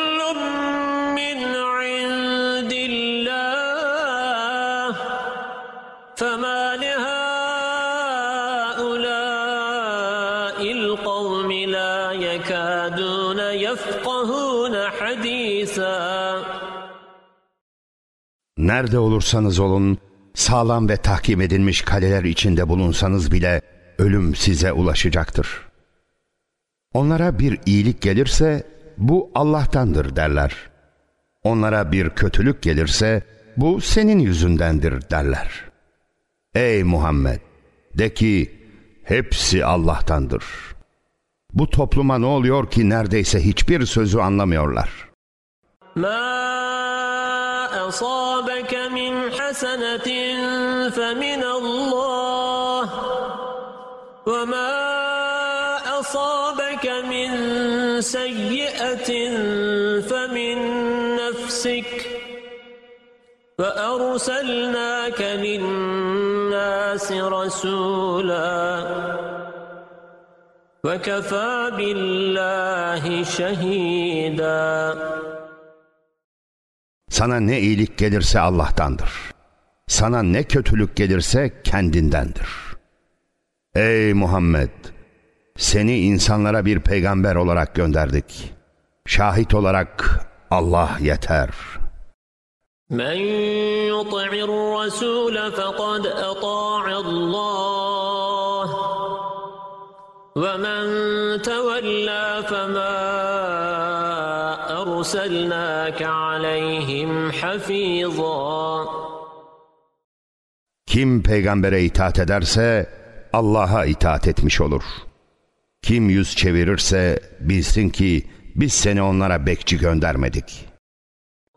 Nerede olursanız olun, sağlam ve tahkim edilmiş kaleler içinde bulunsanız bile ölüm size ulaşacaktır. Onlara bir iyilik gelirse bu Allah'tandır derler. Onlara bir kötülük gelirse bu senin yüzündendir derler. Ey Muhammed! De ki hepsi Allah'tandır. Bu topluma ne oluyor ki neredeyse hiçbir sözü anlamıyorlar. Ma asab وأرسلناك للناس رسولا وكفى بالله شهيدا Sana ne iyilik gelirse Allah'tandır. Sana ne kötülük gelirse kendindendir. Ey Muhammed! Seni insanlara bir peygamber olarak gönderdik. Şahit olarak Allah yeter. من يطع الرسول فقد أطاع الله ومن تولى فما أرسلناك عليهم حفيظا Kim peygambere itaat ederse Allah'a itaat etmiş olur. Kim yüz çevirirse bilsin ki biz seni onlara bekçi göndermedik.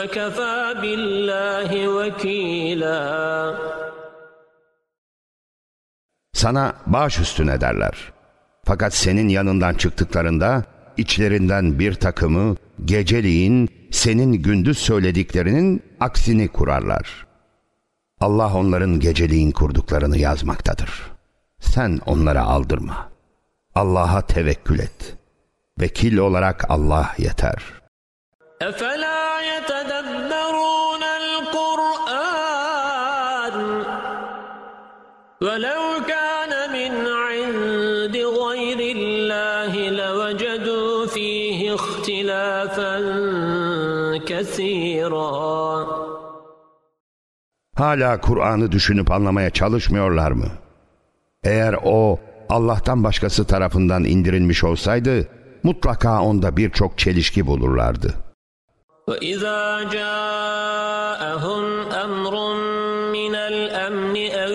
وكفى بالله وكيلا Sana baş üstüne derler. Fakat senin yanından çıktıklarında içlerinden bir takımı geceliğin senin gündüz söylediklerinin aksini kurarlar. Allah onların geceliğin kurduklarını yazmaktadır. Sen onlara aldırma. Allah'a tevekkül et. Vekil olarak Allah yeter. أفلا يتدبرون ولو كان من عند غير الله لوجدوا فيه اختلافا كثيرا Hala Kur'an'ı düşünüp anlamaya çalışmıyorlar mı? Eğer o Allah'tan başkası tarafından indirilmiş olsaydı mutlaka onda birçok çelişki bulurlardı. وإذا جاءهم أمر من الأمن أو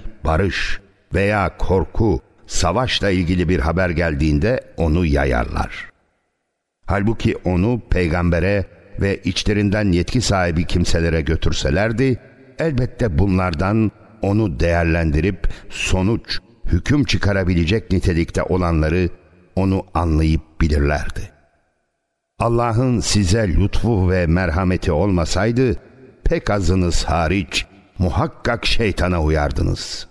barış veya korku, savaşla ilgili bir haber geldiğinde onu yayarlar. Halbuki onu peygambere ve içlerinden yetki sahibi kimselere götürselerdi, elbette bunlardan onu değerlendirip sonuç, hüküm çıkarabilecek nitelikte olanları onu anlayıp bilirlerdi. Allah'ın size lütfu ve merhameti olmasaydı, pek azınız hariç muhakkak şeytana uyardınız.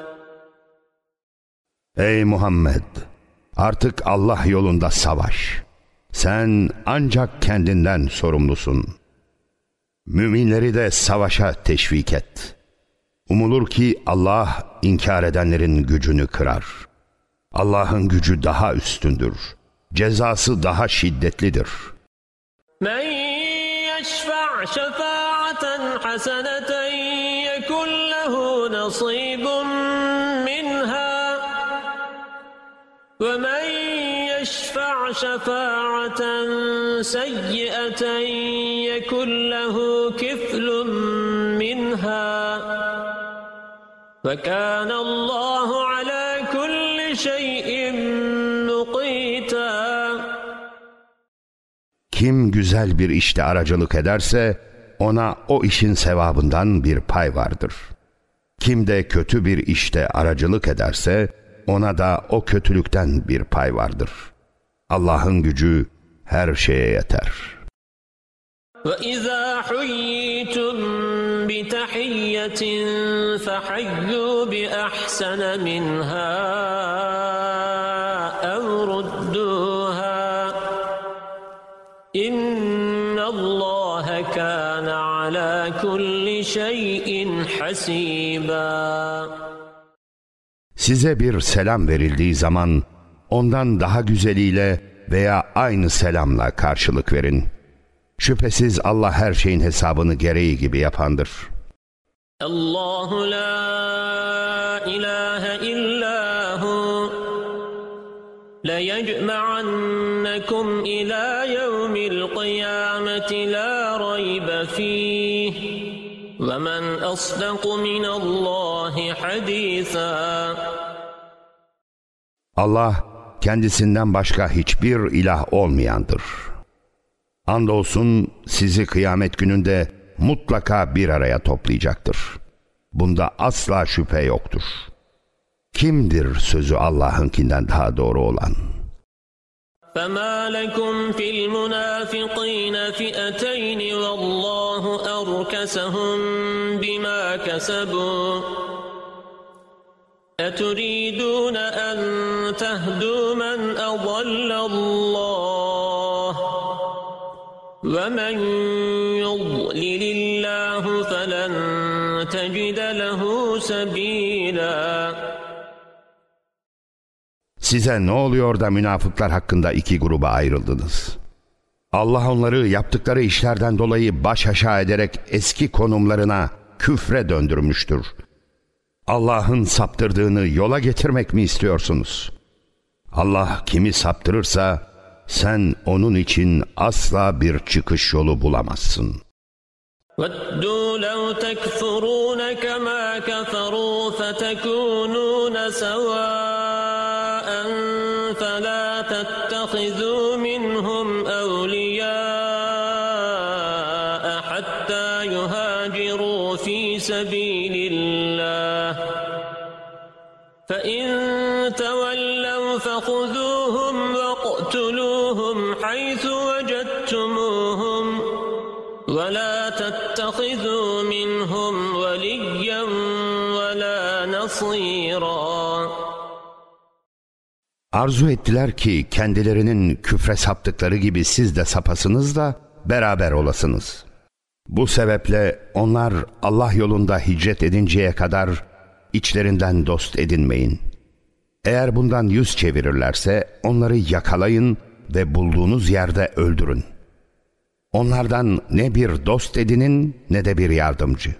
Ey Muhammed! Artık Allah yolunda savaş. Sen ancak kendinden sorumlusun. Müminleri de savaşa teşvik et. Umulur ki Allah inkar edenlerin gücünü kırar. Allah'ın gücü daha üstündür. Cezası daha şiddetlidir. Men yeşfa' şefaatan haseneten yekun lehu ومن يشفع شفاعة سيئة يكن له كفل منها وكان الله على كل شيء مقيتا Kim güzel bir işte aracılık ederse ona o işin sevabından bir pay vardır. Kim de kötü bir işte aracılık ederse ona da o kötülükten bir pay vardır. Allah'ın gücü her şeye yeter. وإذا حييتم بتحية فحيوا بأحسن منها أو ردوها إن الله كان على كل شيء حسيبا size bir selam verildiği zaman ondan daha güzeliyle veya aynı selamla karşılık verin. Şüphesiz Allah her şeyin hesabını gereği gibi yapandır. Allahu la ilahe illa hu la yecma'annakum ila yevmil kıyameti la raybe fih ve men asdaqu min Allahi hadisa. Allah kendisinden başka hiçbir ilah olmayandır. Andolsun sizi kıyamet gününde mutlaka bir araya toplayacaktır. Bunda asla şüphe yoktur. Kimdir sözü Allah'ınkinden daha doğru olan? فما لكم في المنافقين فئتين والله أركسهم بما كسبوا أتريدون أن تهدوا من أضل الله ومن يضلل الله فلن تجد له سبيلاً Size ne oluyor da münafıklar hakkında iki gruba ayrıldınız? Allah onları yaptıkları işlerden dolayı baş aşağı ederek eski konumlarına küfre döndürmüştür. Allah'ın saptırdığını yola getirmek mi istiyorsunuz? Allah kimi saptırırsa sen onun için asla bir çıkış yolu bulamazsın. وَدُّوا لَوْ تَكْفُرُونَ كَمَا كَفَرُوا فَتَكُونُونَ سَوَاءً نصيرا Arzu ettiler ki kendilerinin küfre saptıkları gibi siz de sapasınız da beraber olasınız. Bu sebeple onlar Allah yolunda hicret edinceye kadar içlerinden dost edinmeyin. Eğer bundan yüz çevirirlerse onları yakalayın ve bulduğunuz yerde öldürün. Onlardan ne bir dost edinin ne de bir yardımcı.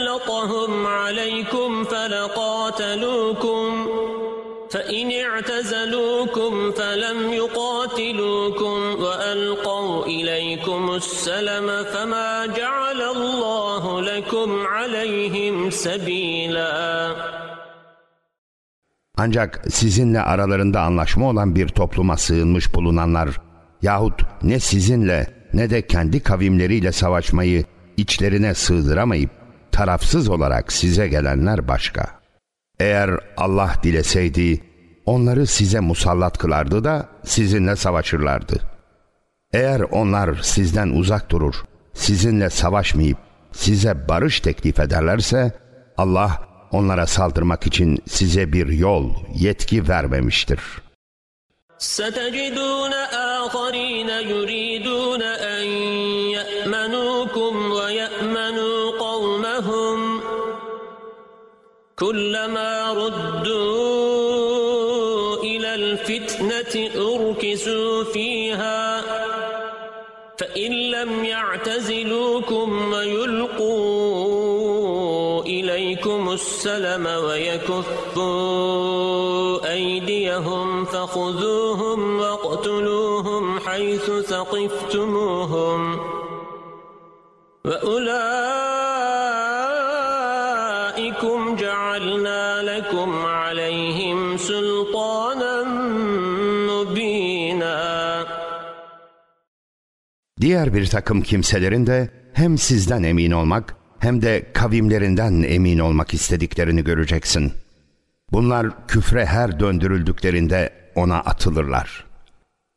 اعتزلوكم فلم يقاتلوكم وألقوا إليكم السلم فما جعل الله لكم عليهم سبيلا Ancak sizinle aralarında anlaşma olan bir topluma sığınmış bulunanlar yahut ne sizinle ne de kendi kavimleriyle savaşmayı içlerine sığdıramayıp tarafsız olarak size gelenler başka. Eğer Allah dileseydi onları size musallat kılardı da sizinle savaşırlardı. Eğer onlar sizden uzak durur, sizinle savaşmayıp size barış teklif ederlerse Allah onlara saldırmak için size bir yol, yetki vermemiştir. ستجدون آخرين يريدون أن يأمنوكم ويأمنوا قومهم كلما ردوا إلى الفتنة أركسوا فيها فإن لم يعتزلوكم ويلقوا إليكم السلم ويكفوا أيديهم فخذوهم واقتلوهم حيث ثقفتموهم وأولئكم Diğer bir takım kimselerin de hem sizden emin olmak hem de kavimlerinden emin olmak istediklerini göreceksin. Bunlar küfre her döndürüldüklerinde ona atılırlar.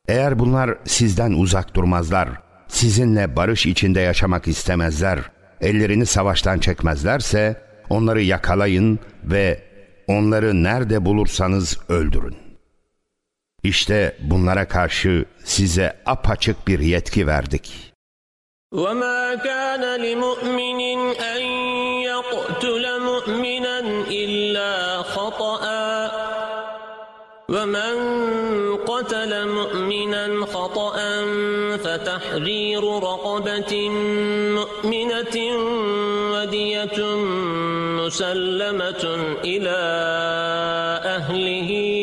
Eğer bunlar sizden uzak durmazlar, sizinle barış içinde yaşamak istemezler, ellerini savaştan çekmezlerse onları yakalayın ve onları nerede bulursanız öldürün. İşte bunlara karşı size apaçık bir yetki verdik. وما كان لمؤمن أن يقتل مؤمنا إلا خطأ ومن قتل مؤمنا خطأ فتحرير رقبة مؤمنة ودية مسلمة إلى أهله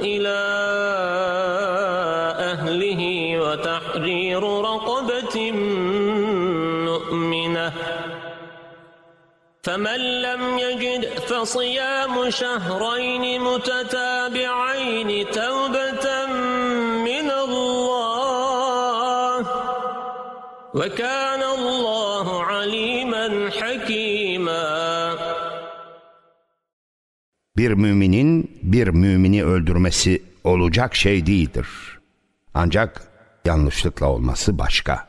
فمن لم يجد فصيام شهرين متتابعين توبة من الله وكان الله عليما حكيما Bir müminin bir mümini öldürmesi olacak şey değildir. Ancak yanlışlıkla olması başka.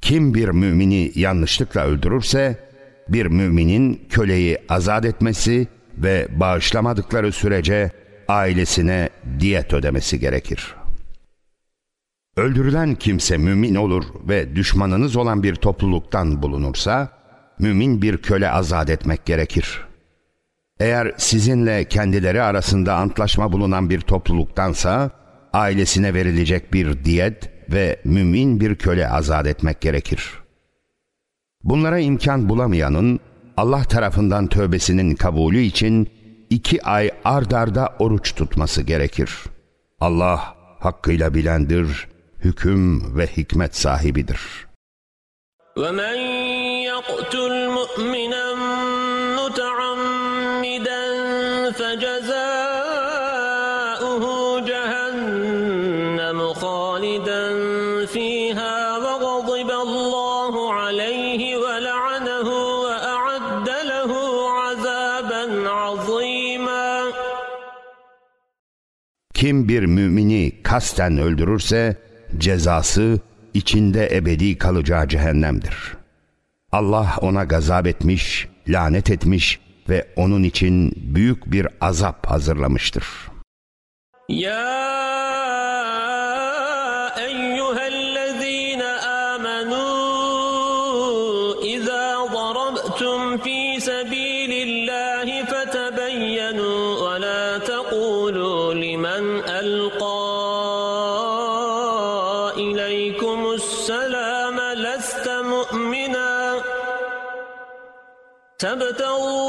Kim bir mümini yanlışlıkla öldürürse bir müminin köleyi azat etmesi ve bağışlamadıkları sürece ailesine diyet ödemesi gerekir. Öldürülen kimse mümin olur ve düşmanınız olan bir topluluktan bulunursa mümin bir köle azat etmek gerekir. Eğer sizinle kendileri arasında antlaşma bulunan bir topluluktansa ailesine verilecek bir diyet ve mümin bir köle azat etmek gerekir. Bunlara imkan bulamayanın Allah tarafından tövbesinin kabulü için iki ay ard arda oruç tutması gerekir. Allah hakkıyla bilendir, hüküm ve hikmet sahibidir. ومن يقتل مؤمنا متعمدا Kim bir mümini kasten öldürürse cezası içinde ebedi kalacağı cehennemdir. Allah ona gazap etmiş, lanet etmiş ve onun için büyük bir azap hazırlamıştır. Ya eyyühellezine amenu izâ darabtum fî sebîlillâhi fetebeyyenu تبتغون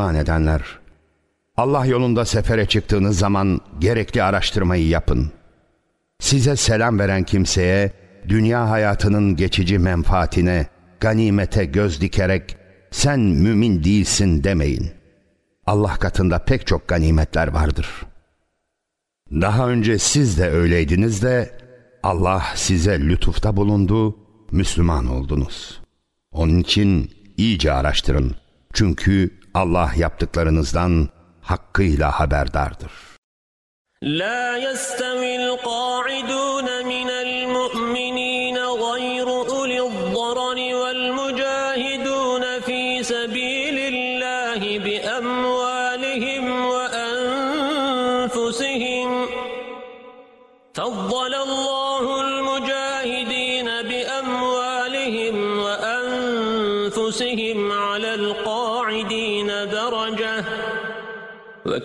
iman edenler! Allah yolunda sefere çıktığınız zaman gerekli araştırmayı yapın. Size selam veren kimseye dünya hayatının geçici menfaatine, ganimete göz dikerek sen mümin değilsin demeyin. Allah katında pek çok ganimetler vardır. Daha önce siz de öyleydiniz de Allah size lütufta bulundu, Müslüman oldunuz. Onun için iyice araştırın. Çünkü Allah yaptıklarınızdan hakkıyla haberdardır. La yestevil qa'idun minel mu'min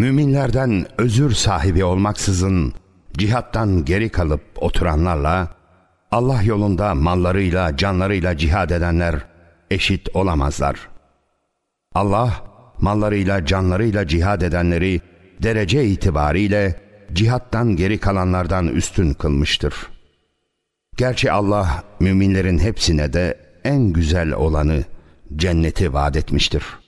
Müminlerden özür sahibi olmaksızın cihattan geri kalıp oturanlarla Allah yolunda mallarıyla, canlarıyla cihad edenler eşit olamazlar. Allah mallarıyla, canlarıyla cihad edenleri derece itibariyle cihattan geri kalanlardan üstün kılmıştır. Gerçi Allah müminlerin hepsine de en güzel olanı cenneti vaat etmiştir.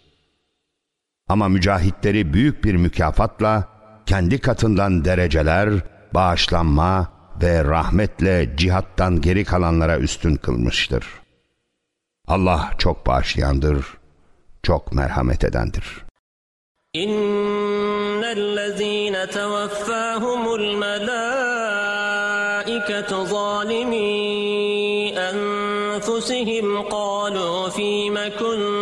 Ama mücahitleri büyük bir mükafatla kendi katından dereceler, bağışlanma ve rahmetle cihattan geri kalanlara üstün kılmıştır. Allah çok bağışlayandır, çok merhamet edendir. İnnellezîne tevaffâhumul melâiketu zâlimî enfusihim kâlû fîme kuntum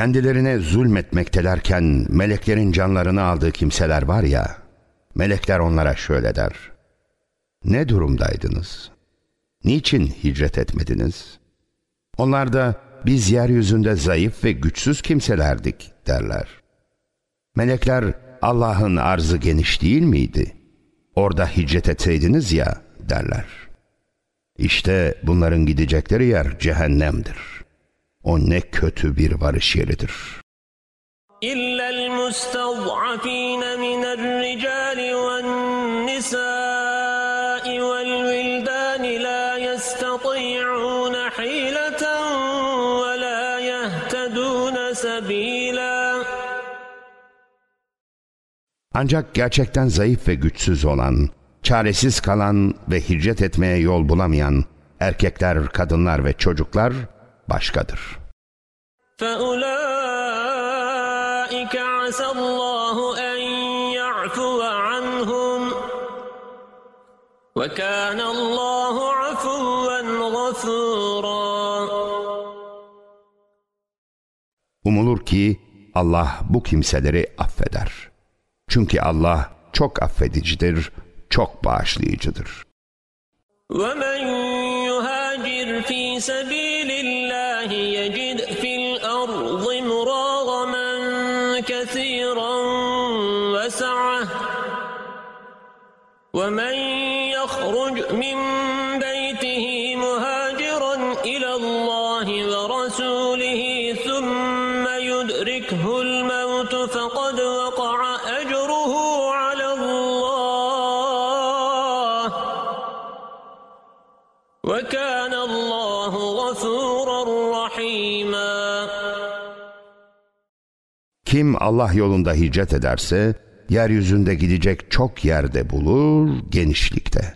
Kendilerine zulmetmektelerken meleklerin canlarını aldığı kimseler var ya, melekler onlara şöyle der. Ne durumdaydınız? Niçin hicret etmediniz? Onlar da biz yeryüzünde zayıf ve güçsüz kimselerdik derler. Melekler Allah'ın arzı geniş değil miydi? orada hicret etseydiniz ya derler. İşte bunların gidecekleri yer cehennemdir. O ne kötü bir varış yeridir. إلا المستضعفين من الرجال والنساء والولدان لا يستطيعون حيلة ولا يهتدون سبيلا Ancak gerçekten zayıf ve güçsüz olan, çaresiz kalan ve hicret etmeye yol bulamayan erkekler, kadınlar ve çocuklar başkadır. فأولئك عسى الله أن يعفو عنهم وكان الله عفوا غفورا Umulur ki Allah bu kimseleri affeder. Çünkü Allah çok affedicidir, çok bağışlayıcıdır. ومن يهاجر في سبيل ومن يخرج من بيته مهاجرا إلى الله ورسوله ثم يدركه الموت فقد وقع أجره على الله. وكان الله غفورا رحيما. Kim Allah yolunda hicret ederse, yeryüzünde gidecek çok yerde bulur, genişlikte.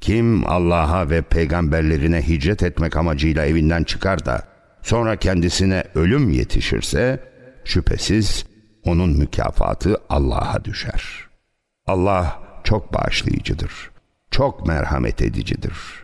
Kim Allah'a ve peygamberlerine hicret etmek amacıyla evinden çıkar da, sonra kendisine ölüm yetişirse, şüphesiz onun mükafatı Allah'a düşer. Allah çok bağışlayıcıdır, çok merhamet edicidir.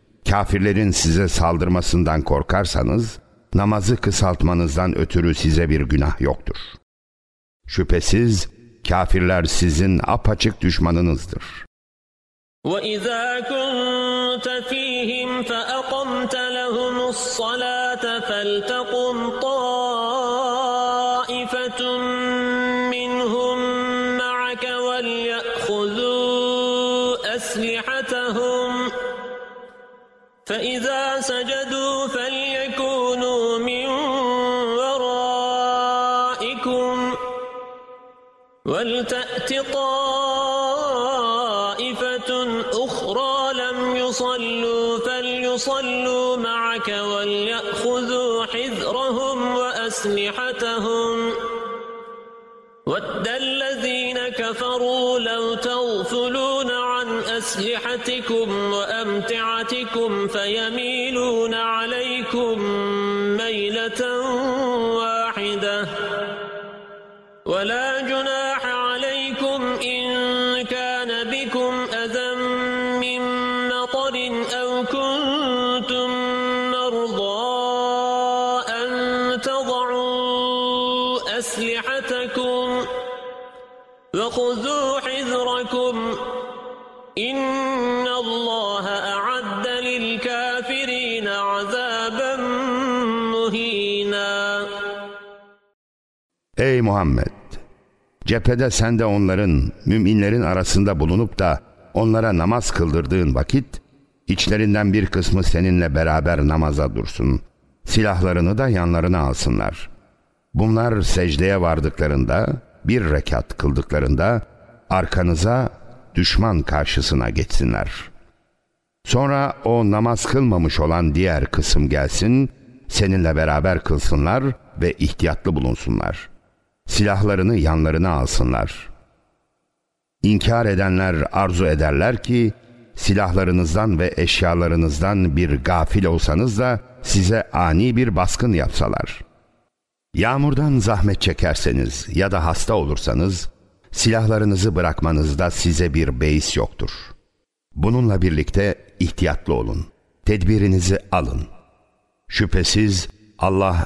kafirlerin size saldırmasından korkarsanız, namazı kısaltmanızdan ötürü size bir günah yoktur. Şüphesiz kafirler sizin apaçık düşmanınızdır. وإذا كنت فيهم فأقمت لهم الصلاة فإذا سجدوا فليكونوا من ورائكم ولتأت طائفة أخرى لم يصلوا فليصلوا معك وليأخذوا حذرهم وأسلحتهم ود الذين كفروا لو تغفلون عن أسلحتكم وأمتعتكم فيميلون عليكم ميلة واحدة. ولا Ey Muhammed! Cephede sen de onların, müminlerin arasında bulunup da onlara namaz kıldırdığın vakit, içlerinden bir kısmı seninle beraber namaza dursun. Silahlarını da yanlarına alsınlar. Bunlar secdeye vardıklarında, bir rekat kıldıklarında, arkanıza, düşman karşısına geçsinler. Sonra o namaz kılmamış olan diğer kısım gelsin, seninle beraber kılsınlar ve ihtiyatlı bulunsunlar. Silahlarını yanlarına alsınlar. İnkar edenler arzu ederler ki, silahlarınızdan ve eşyalarınızdan bir gafil olsanız da size ani bir baskın yapsalar. Yağmurdan zahmet çekerseniz ya da hasta olursanız, silahlarınızı bırakmanızda size bir beis yoktur. Bununla birlikte ihtiyatlı olun. Tedbirinizi alın. Şüphesiz Allah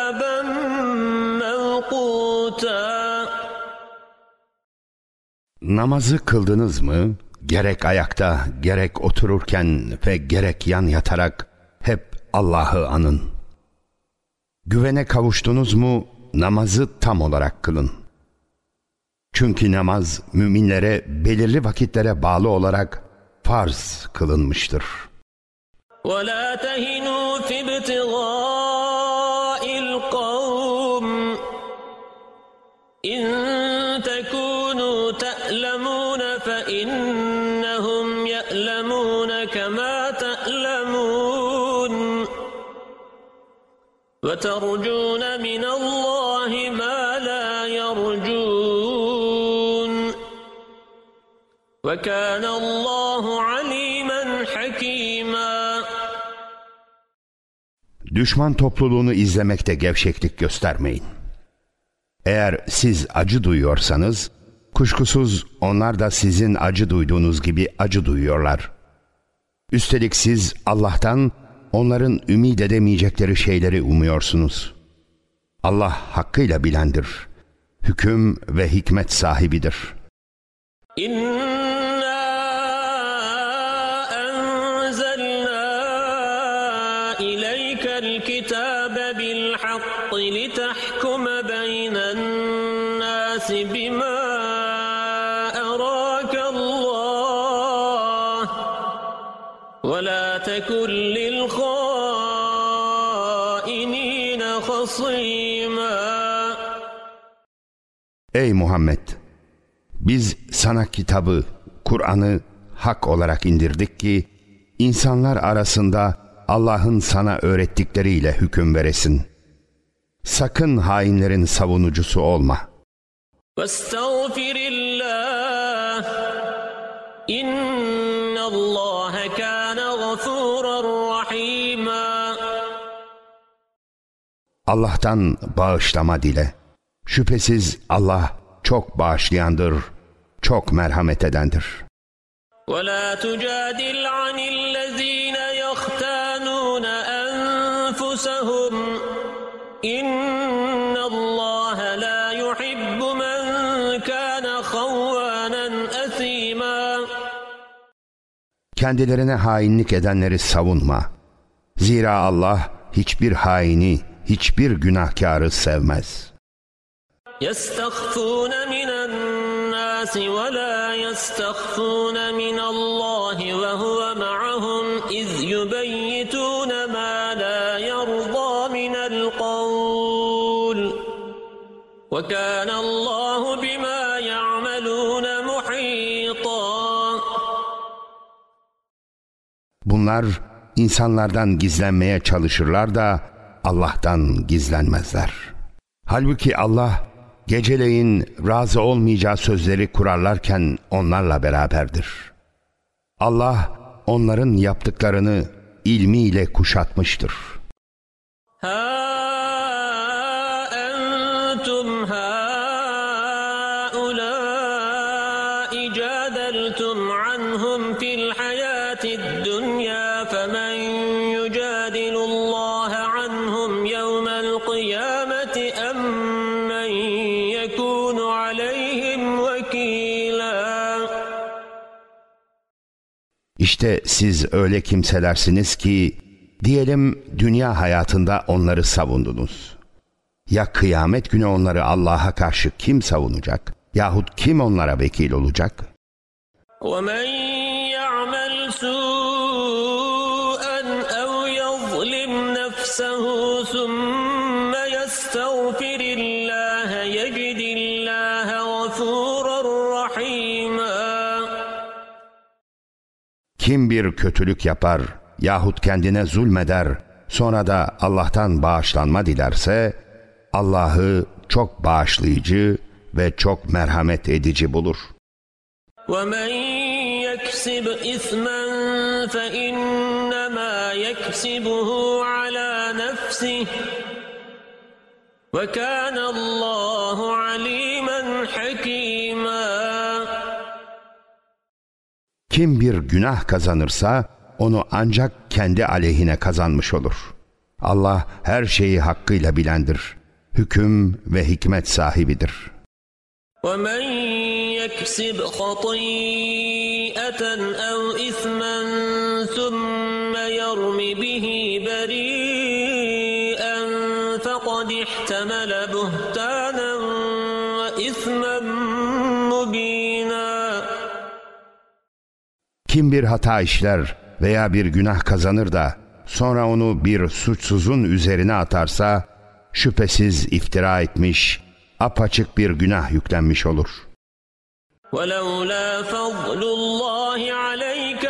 Namazı kıldınız mı? Gerek ayakta, gerek otururken ve gerek yan yatarak hep Allah'ı anın. Güvene kavuştunuz mu namazı tam olarak kılın. Çünkü namaz müminlere belirli vakitlere bağlı olarak farz kılınmıştır. ولا تهنوا في ابتغاء وترجون من الله ما لا يرجون وكان الله عليما حكيما Düşman topluluğunu izlemekte gevşeklik göstermeyin. Eğer siz acı duyuyorsanız, kuşkusuz onlar da sizin acı duyduğunuz gibi acı duyuyorlar. Üstelik siz Allah'tan onların ümit edemeyecekleri şeyleri umuyorsunuz. Allah hakkıyla bilendir. Hüküm ve hikmet sahibidir. İnna enzelna ileykel kitabe bil hakkı litahkume beynen nasi bima erakallah ve la tekun Ey Muhammed! Biz sana kitabı, Kur'an'ı hak olarak indirdik ki, insanlar arasında Allah'ın sana öğrettikleriyle hüküm veresin. Sakın hainlerin savunucusu olma. واستغفر الله إن الله كان غفورا رحيما Allah'tan bağışlama dile. Şüphesiz Allah çok bağışlayandır, çok merhamet edendir. ولا تجادل عن الذين يختانون أنفسهم إن الله لا يحب من كان خوانا أثيما Kendilerine hainlik edenleri savunma. Zira Allah hiçbir haini, hiçbir günahkarı sevmez. يستخفون من الناس ولا يستخفون من الله وهو معهم إذ يبيتون ما لا يرضى من القول وكان الله بما يعملون محيطا Bunlar insanlardan gizlenmeye çalışırlar da Allah'tan gizlenmezler. Halbuki Allah geceleyin razı olmayacağı sözleri kurarlarken onlarla beraberdir. Allah onların yaptıklarını ilmiyle kuşatmıştır. ها İşte siz öyle kimselersiniz ki diyelim dünya hayatında onları savundunuz. Ya kıyamet günü onları Allah'a karşı kim savunacak? Yahut kim onlara vekil olacak? ومن يعمل سوءا Kim bir kötülük yapar yahut kendine zulmeder sonra da Allah'tan bağışlanma dilerse Allah'ı çok bağışlayıcı ve çok merhamet edici bulur. ومن يكسب إثما فإنما يكسبه على نفسه وكان الله عليما Kim bir günah kazanırsa onu ancak kendi aleyhine kazanmış olur. Allah her şeyi hakkıyla bilendir. Hüküm ve hikmet sahibidir. ومن يكسب خطيئة أو إثما Kim bir hata işler veya bir günah kazanır da sonra onu bir suçsuzun üzerine atarsa şüphesiz iftira etmiş, apaçık bir günah yüklenmiş olur. ولولا فضل الله عليك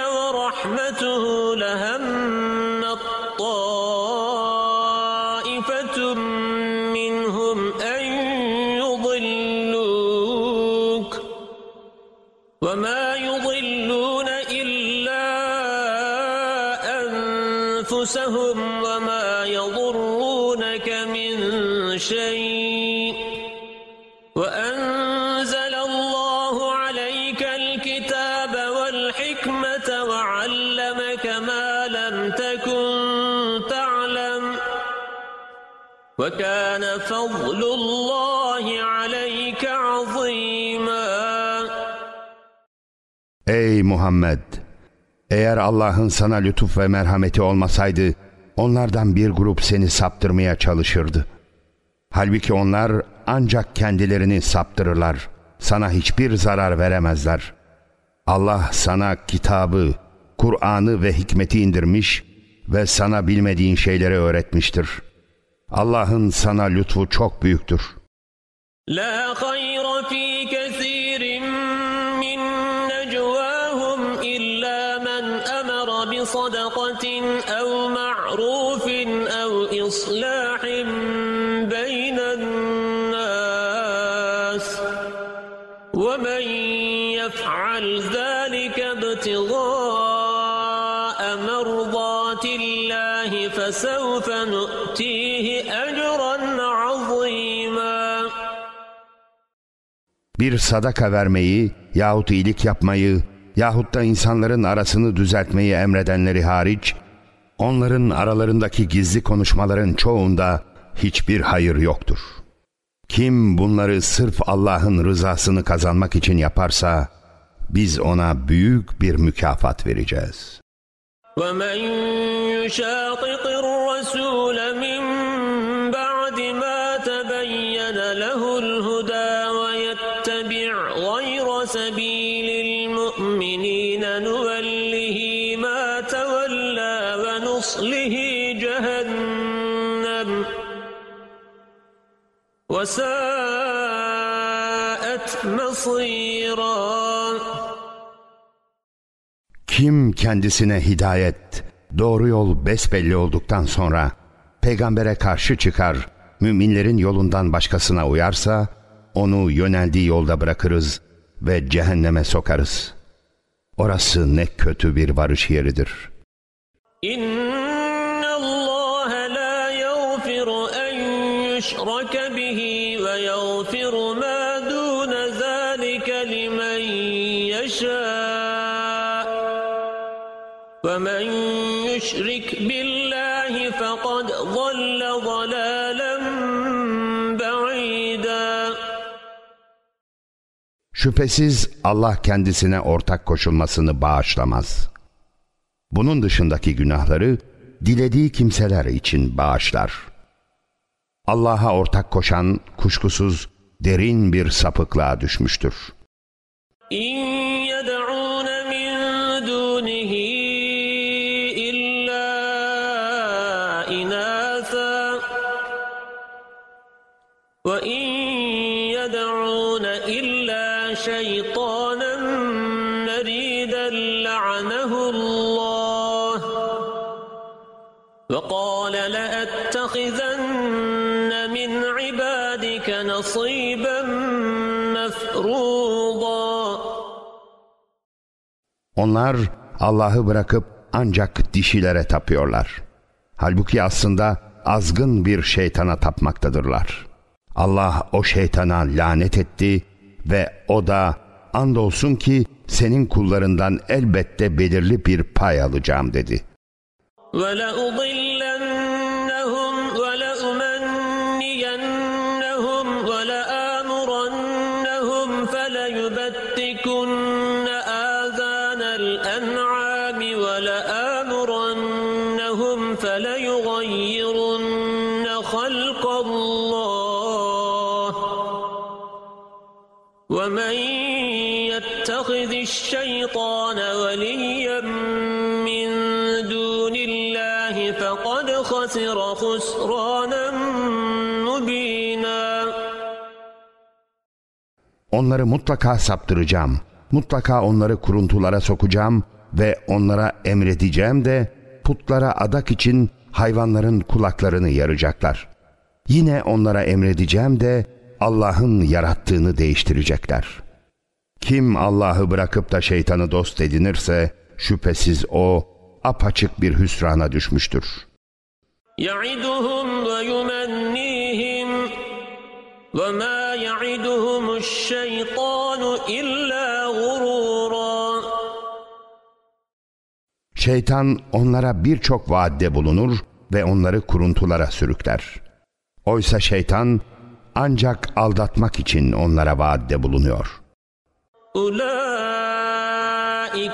وكان فضل الله عليك عظيما Ey Muhammed! Eğer Allah'ın sana lütuf ve merhameti olmasaydı, onlardan bir grup seni saptırmaya çalışırdı. Halbuki onlar ancak kendilerini saptırırlar. Sana hiçbir zarar veremezler. Allah sana kitabı, Kur'an'ı ve hikmeti indirmiş ve sana bilmediğin şeyleri öğretmiştir. Allah'ın sana lütfu çok büyüktür. La hayra fi kesirin min necvahum illa men emara bi sadakatin ev ma'rufin ev islahin beynen nas ve men yef'al zâlike btigâ مرضات الله فسوف bir sadaka vermeyi yahut iyilik yapmayı yahut da insanların arasını düzeltmeyi emredenleri hariç, onların aralarındaki gizli konuşmaların çoğunda hiçbir hayır yoktur. Kim bunları sırf Allah'ın rızasını kazanmak için yaparsa, biz ona büyük bir mükafat vereceğiz. ومن يشاقق الرسول وساءت مصيرا Kim kendisine hidayet, doğru yol besbelli olduktan sonra peygambere karşı çıkar, müminlerin yolundan başkasına uyarsa, onu yöneldiği yolda bırakırız ve cehenneme sokarız. Orası ne kötü bir varış yeridir. إن الله لا يغفر أن يشرك Şüphesiz Allah kendisine ortak koşulmasını bağışlamaz. Bunun dışındaki günahları dilediği kimseler için bağışlar. Allah'a ortak koşan kuşkusuz derin bir sapıklığa düşmüştür. إن شيطانا مريدا لعنه الله وقال لأتخذن من عبادك نصيبا مفروضا Onlar Allah'ı bırakıp ancak dişilere tapıyorlar. Halbuki aslında azgın bir şeytana tapmaktadırlar. Allah o şeytana lanet etti ve o da andolsun ki senin kullarından elbette belirli bir pay alacağım dedi. وَلَأُضِلَّنَّهُمْ Onları mutlaka saptıracağım. Mutlaka onları kuruntulara sokacağım ve onlara emredeceğim de putlara adak için hayvanların kulaklarını yaracaklar. Yine onlara emredeceğim de Allah'ın yarattığını değiştirecekler. Kim Allah'ı bırakıp da şeytanı dost edinirse şüphesiz o apaçık bir hüsrana düşmüştür. يعدهم ويمنيهم وما يعدهم الشيطان إلا غرورا Şeytan onlara birçok vaatte bulunur ve onları kuruntulara sürükler. Oysa şeytan ancak aldatmak için onlara vaatte bulunuyor. أولئك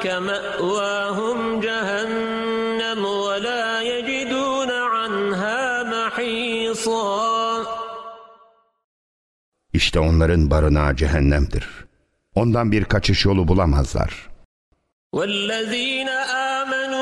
مأواهم جهنم İşte onların barınağı cehennemdir. Ondan bir kaçış yolu bulamazlar. والذين آمنوا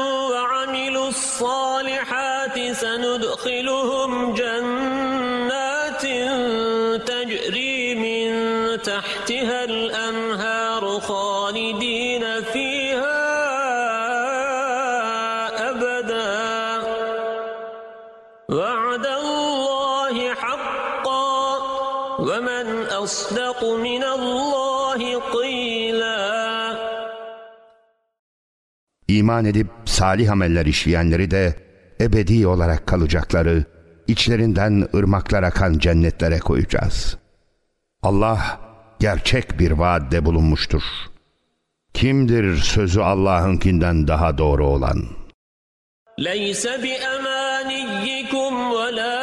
İman edip salih ameller işleyenleri de ebedi olarak kalacakları, içlerinden ırmaklar akan cennetlere koyacağız. Allah gerçek bir vaatte bulunmuştur. Kimdir sözü Allah'ınkinden daha doğru olan? ليس بأمانيكم ولا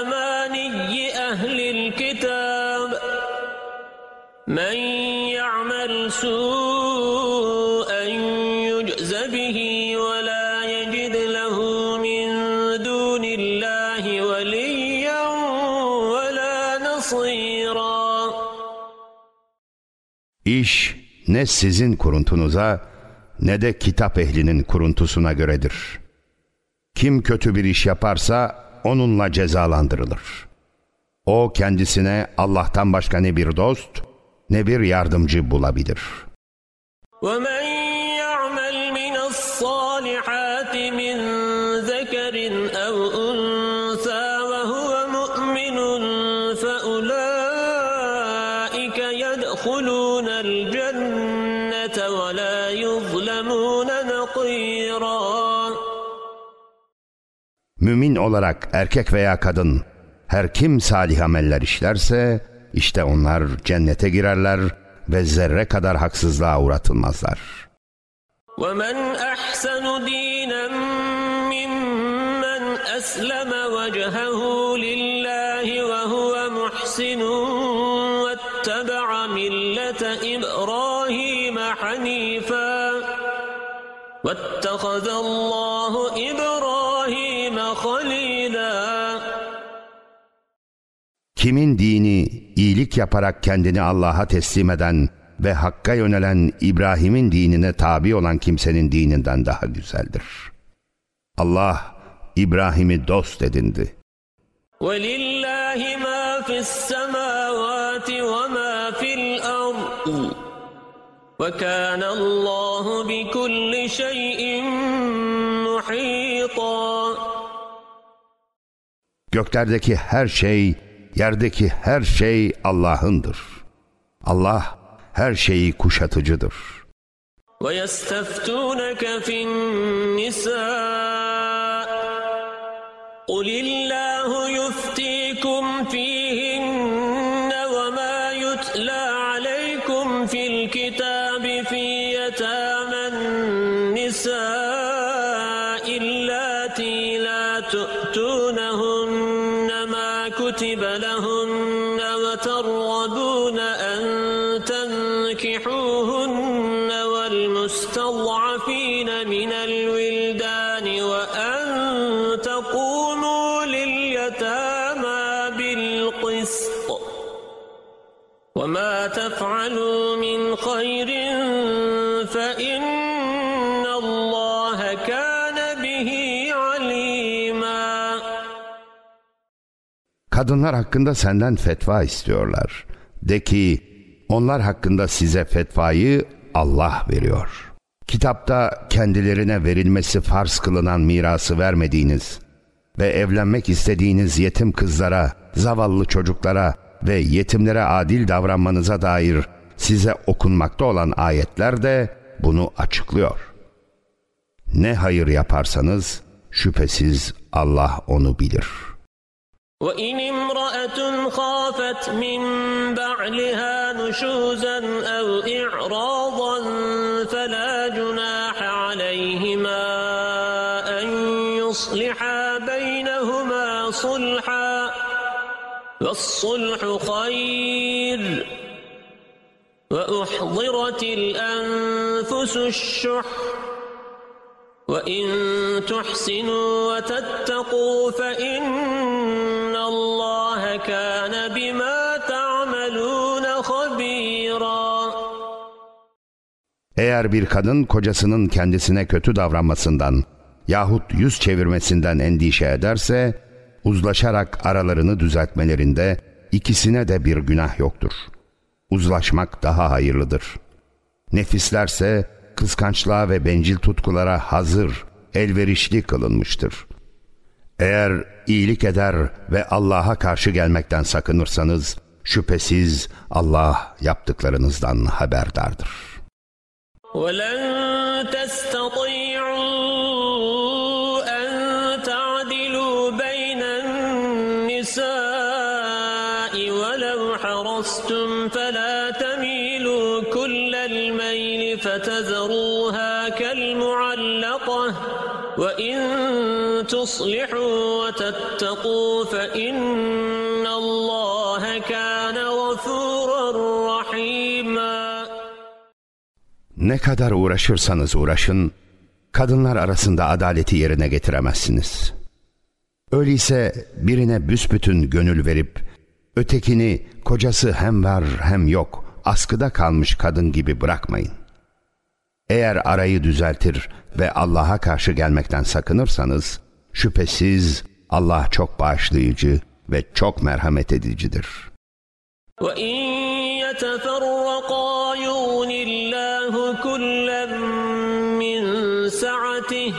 أماني أهل الكتاب من يعمل سوءا İş ne sizin kuruntunuza ne de kitap ehlinin kuruntusuna göredir. Kim kötü bir iş yaparsa onunla cezalandırılır. O kendisine Allah'tan başka ne bir dost ne bir yardımcı bulabilir. ومن Mümin olarak erkek veya kadın her kim salih ameller işlerse işte onlar cennete girerler ve zerre kadar haksızlığa uğratılmazlar. ومن أحسن دينا ممن أسلم وجهه لله وهو محسن واتبع ملة إبراهيم حنيفا واتخذ الله Kimin dini iyilik yaparak kendini Allah'a teslim eden ve Hakk'a yönelen İbrahim'in dinine tabi olan kimsenin dininden daha güzeldir. Allah İbrahim'i dost edindi. ولله ما في السماوات وما في الأرض وكان الله بكل شيء محيطا محيطا Göklerdeki her şey, yerdeki her şey Allah'ındır. Allah her şeyi kuşatıcıdır. ويستفتونك في النساء قل Kadınlar hakkında senden fetva istiyorlar. De ki onlar hakkında size fetvayı Allah veriyor. Kitapta kendilerine verilmesi farz kılınan mirası vermediğiniz ve evlenmek istediğiniz yetim kızlara, zavallı çocuklara ve yetimlere adil davranmanıza dair size okunmakta olan ayetler de bunu açıklıyor. Ne hayır yaparsanız şüphesiz Allah onu bilir.'' وإن امرأة خافت من بعلها نشوزا أو إعراضا فلا جناح عليهما أن يصلحا بينهما صلحا والصلح خير وأحضرت الأنفس الشح وإن تحسنوا وتتقوا فإن الله كان بما تعملون خبيرا Eğer bir kadın kocasının kendisine kötü davranmasından yahut yüz çevirmesinden endişe ederse, uzlaşarak aralarını düzeltmelerinde ikisine de bir günah yoktur. Uzlaşmak daha hayırlıdır. Nefislerse kıskançlığa ve bencil tutkulara hazır, elverişli kılınmıştır. Eğer iyilik eder ve Allah'a karşı gelmekten sakınırsanız, şüphesiz Allah yaptıklarınızdan haberdardır. ولن تستطيعوا أن تعدلوا بين النساء ولو حرصتم فلا تميلوا كل الميل فتذروها كالمعلقة وإن تصلحوا وتتقوا فإن الله كان غفورا رحيما Ne kadar uğraşırsanız uğraşın, kadınlar arasında adaleti yerine getiremezsiniz. Öyleyse birine büsbütün gönül verip, ötekini kocası hem var hem yok, askıda kalmış kadın gibi bırakmayın. Eğer arayı düzeltir ve Allah'a karşı gelmekten sakınırsanız, şüphesiz Allah çok bağışlayıcı ve çok merhamet edicidir. وإن يتفرقا يغن الله كلا من سعته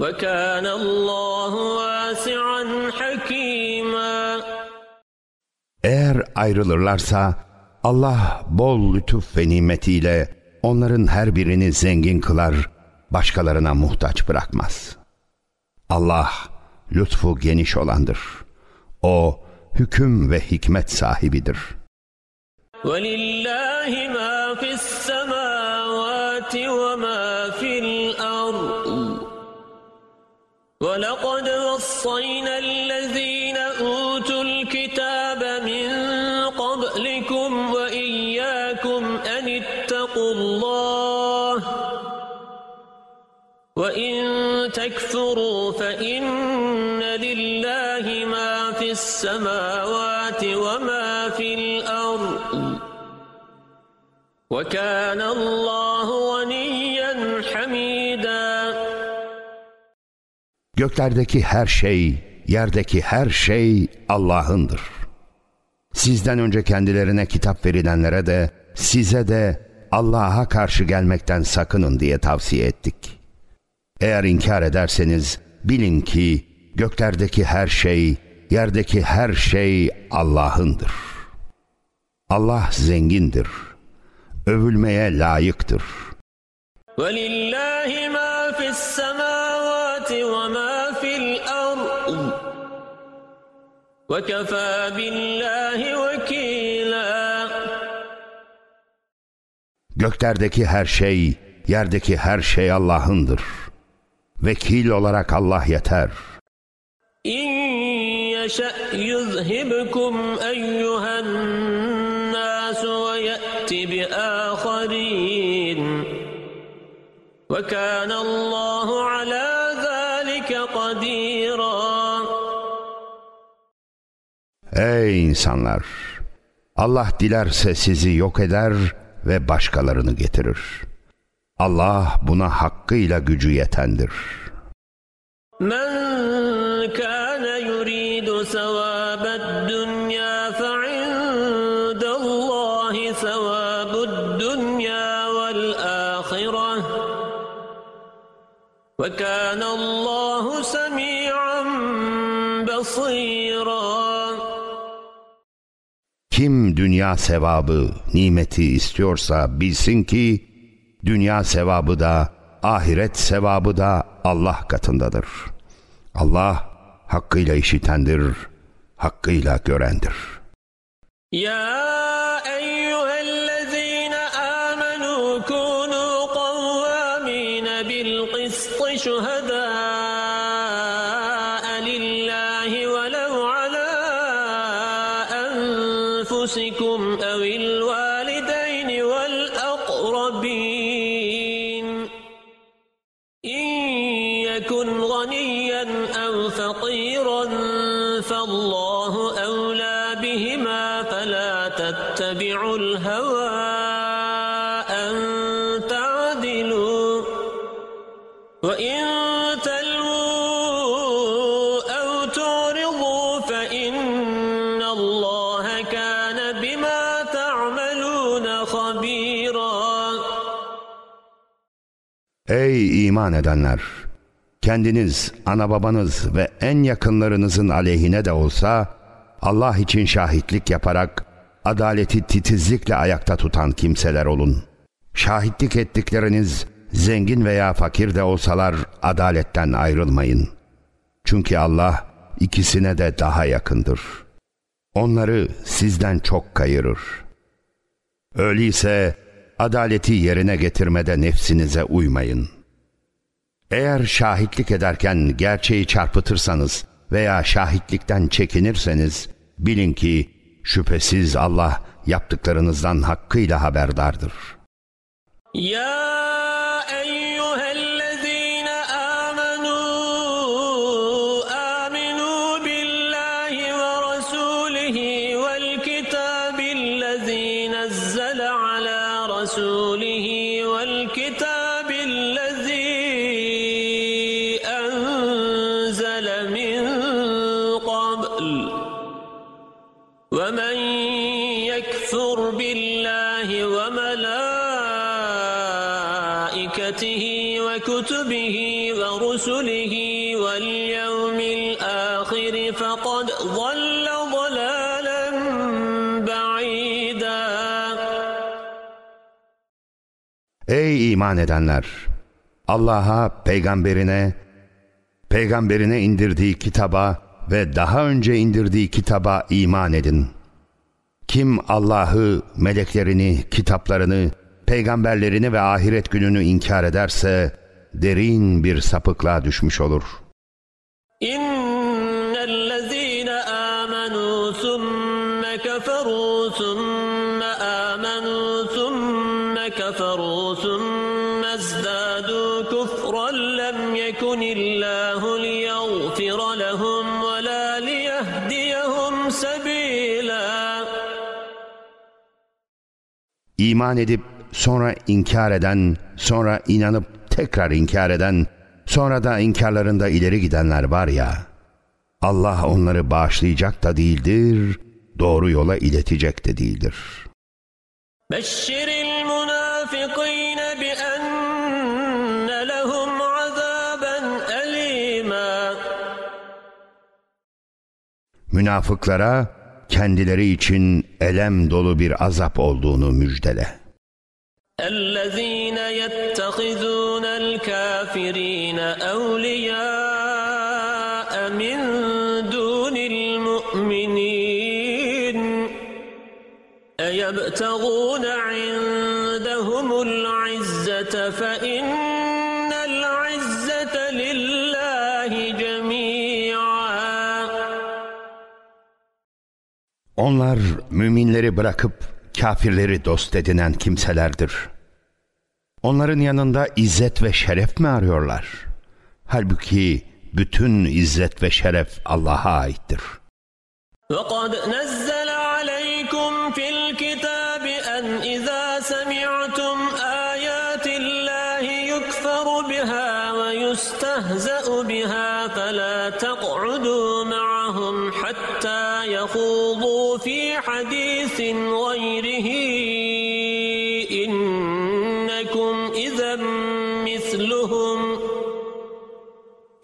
وكان الله واسعا حكيما Eğer ayrılırlarsa Allah bol lütuf ve nimetiyle onların her birini zengin kılar, başkalarına muhtaç bırakmaz. Allah lütfu geniş olandır. O hüküm ve hikmet sahibidir. ولله ما في السماوات وما في الأرض ولقد وصينا وإن تكفروا فإن لله ما في السماوات وما في الأرض وكان الله غنيا حميدا Göklerdeki her şey, yerdeki her şey Allah'ındır. Sizden önce kendilerine kitap verilenlere de, size de Allah'a karşı gelmekten sakının diye tavsiye ettik. Eğer inkar ederseniz bilin ki göklerdeki her şey, yerdeki her şey Allah'ındır. Allah zengindir. Övülmeye layıktır. وَلِلَّهِ مَا فِي السَّمَاوَاتِ وَمَا فِي الْأَرْضِ وَكَفَى بِاللّٰهِ وَكِيلًا Göklerdeki her şey, yerdeki her şey Allah'ındır. Vekil olarak Allah yeter. İn yeşe yuzhibkum eyyühen nasu ve ye'ti bi âkharin. Ve kânallâhu alâ zâlike kadîrâ. Ey insanlar! Allah dilerse sizi yok eder ve başkalarını getirir.'' Allah buna hakkıyla gücü yetendir. Men kana yuridu sevabed dünya fe indallahi sevabud dünya vel ahire ve kanallahu semi'an basira Kim dünya sevabı, nimeti istiyorsa bilsin ki Dünya sevabı da, ahiret sevabı da Allah katındadır. Allah hakkıyla işitendir, hakkıyla görendir. Ya ey Ey iman edenler! Kendiniz, ana babanız ve en yakınlarınızın aleyhine de olsa Allah için şahitlik yaparak adaleti titizlikle ayakta tutan kimseler olun. Şahitlik ettikleriniz zengin veya fakir de olsalar adaletten ayrılmayın. Çünkü Allah ikisine de daha yakındır. Onları sizden çok kayırır. Öyleyse adaleti yerine getirmede nefsinize uymayın. Eğer şahitlik ederken gerçeği çarpıtırsanız veya şahitlikten çekinirseniz bilin ki şüphesiz Allah yaptıklarınızdan hakkıyla haberdardır. يا iman edenler! Allah'a, peygamberine, peygamberine indirdiği kitaba ve daha önce indirdiği kitaba iman edin. Kim Allah'ı, meleklerini, kitaplarını, peygamberlerini ve ahiret gününü inkar ederse derin bir sapıklığa düşmüş olur. إن يكن الله ليغفر لهم ولا ليهديهم سبيلا İman edip sonra inkar eden, sonra inanıp tekrar inkar eden, sonra da inkarlarında ileri gidenler var ya, Allah onları bağışlayacak da değildir, doğru yola iletecek de değildir. بشر Münafıklara kendileri için elem dolu bir azap olduğunu müjdele. الذين يتخذون الكافرين أولياء من دون المؤمنين أيبتغون عندهم العزة فإن Onlar müminleri bırakıp kafirleri dost edinen kimselerdir. Onların yanında izzet ve şeref mi arıyorlar? Halbuki bütün izzet ve şeref Allah'a aittir. وقد نزل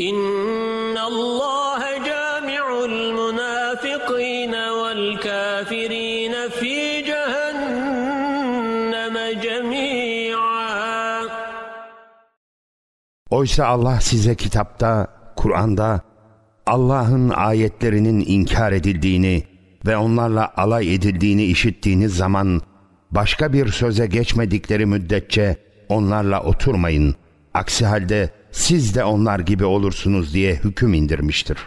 إن الله جامع المنافقين والكافرين في جهنم جميعا Oysa Allah size kitapta, Kur'an'da Allah'ın ayetlerinin inkar edildiğini ve onlarla alay edildiğini işittiğiniz zaman başka bir söze geçmedikleri müddetçe onlarla oturmayın. Aksi halde siz de onlar gibi olursunuz diye hüküm indirmiştir.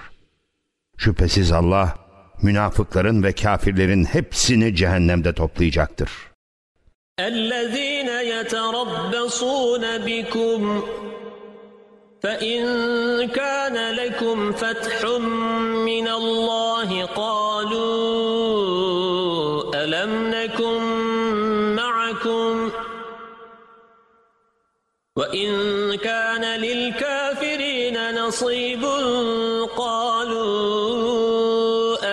Şüphesiz Allah münafıkların ve kafirlerin hepsini cehennemde toplayacaktır. الذين يتربصون بكم فإن كان لكم فتح من الله قالوا ألم نكن معكم وإن كان للكافرين نصيب. قالوا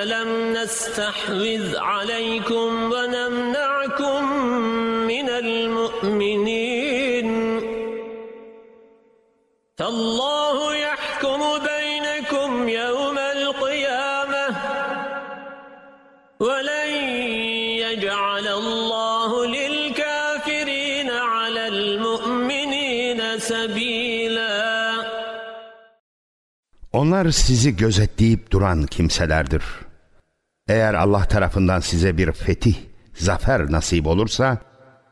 ألم نستحوذ عليكم Onlar sizi gözetleyip duran kimselerdir. Eğer Allah tarafından size bir fetih, zafer nasip olursa,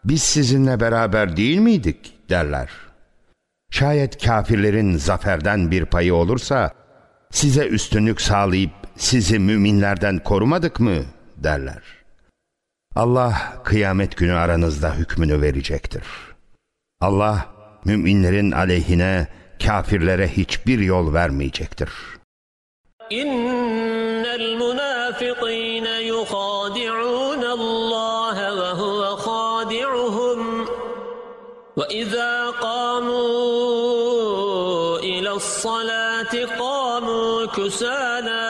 biz sizinle beraber değil miydik derler. Şayet kafirlerin zaferden bir payı olursa, size üstünlük sağlayıp sizi müminlerden korumadık mı derler. Allah kıyamet günü aranızda hükmünü verecektir. Allah müminlerin aleyhine kafirlere hiçbir yol vermeyecektir. İnnel münafikîne yuhâdi'ûnallâhe ve huve khâdi'uhum ve izâ kâmû ilas salâti kâmû küsânâ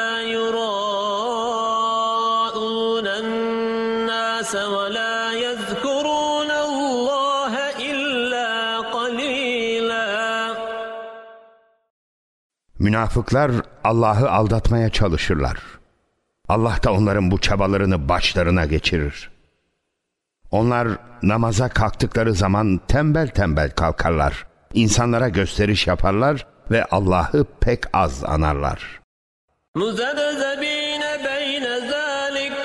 Münafıklar Allah'ı aldatmaya çalışırlar. Allah da onların bu çabalarını başlarına geçirir. Onlar namaza kalktıkları zaman tembel tembel kalkarlar. İnsanlara gösteriş yaparlar ve Allah'ı pek az anarlar. مذبذبين بين ذلك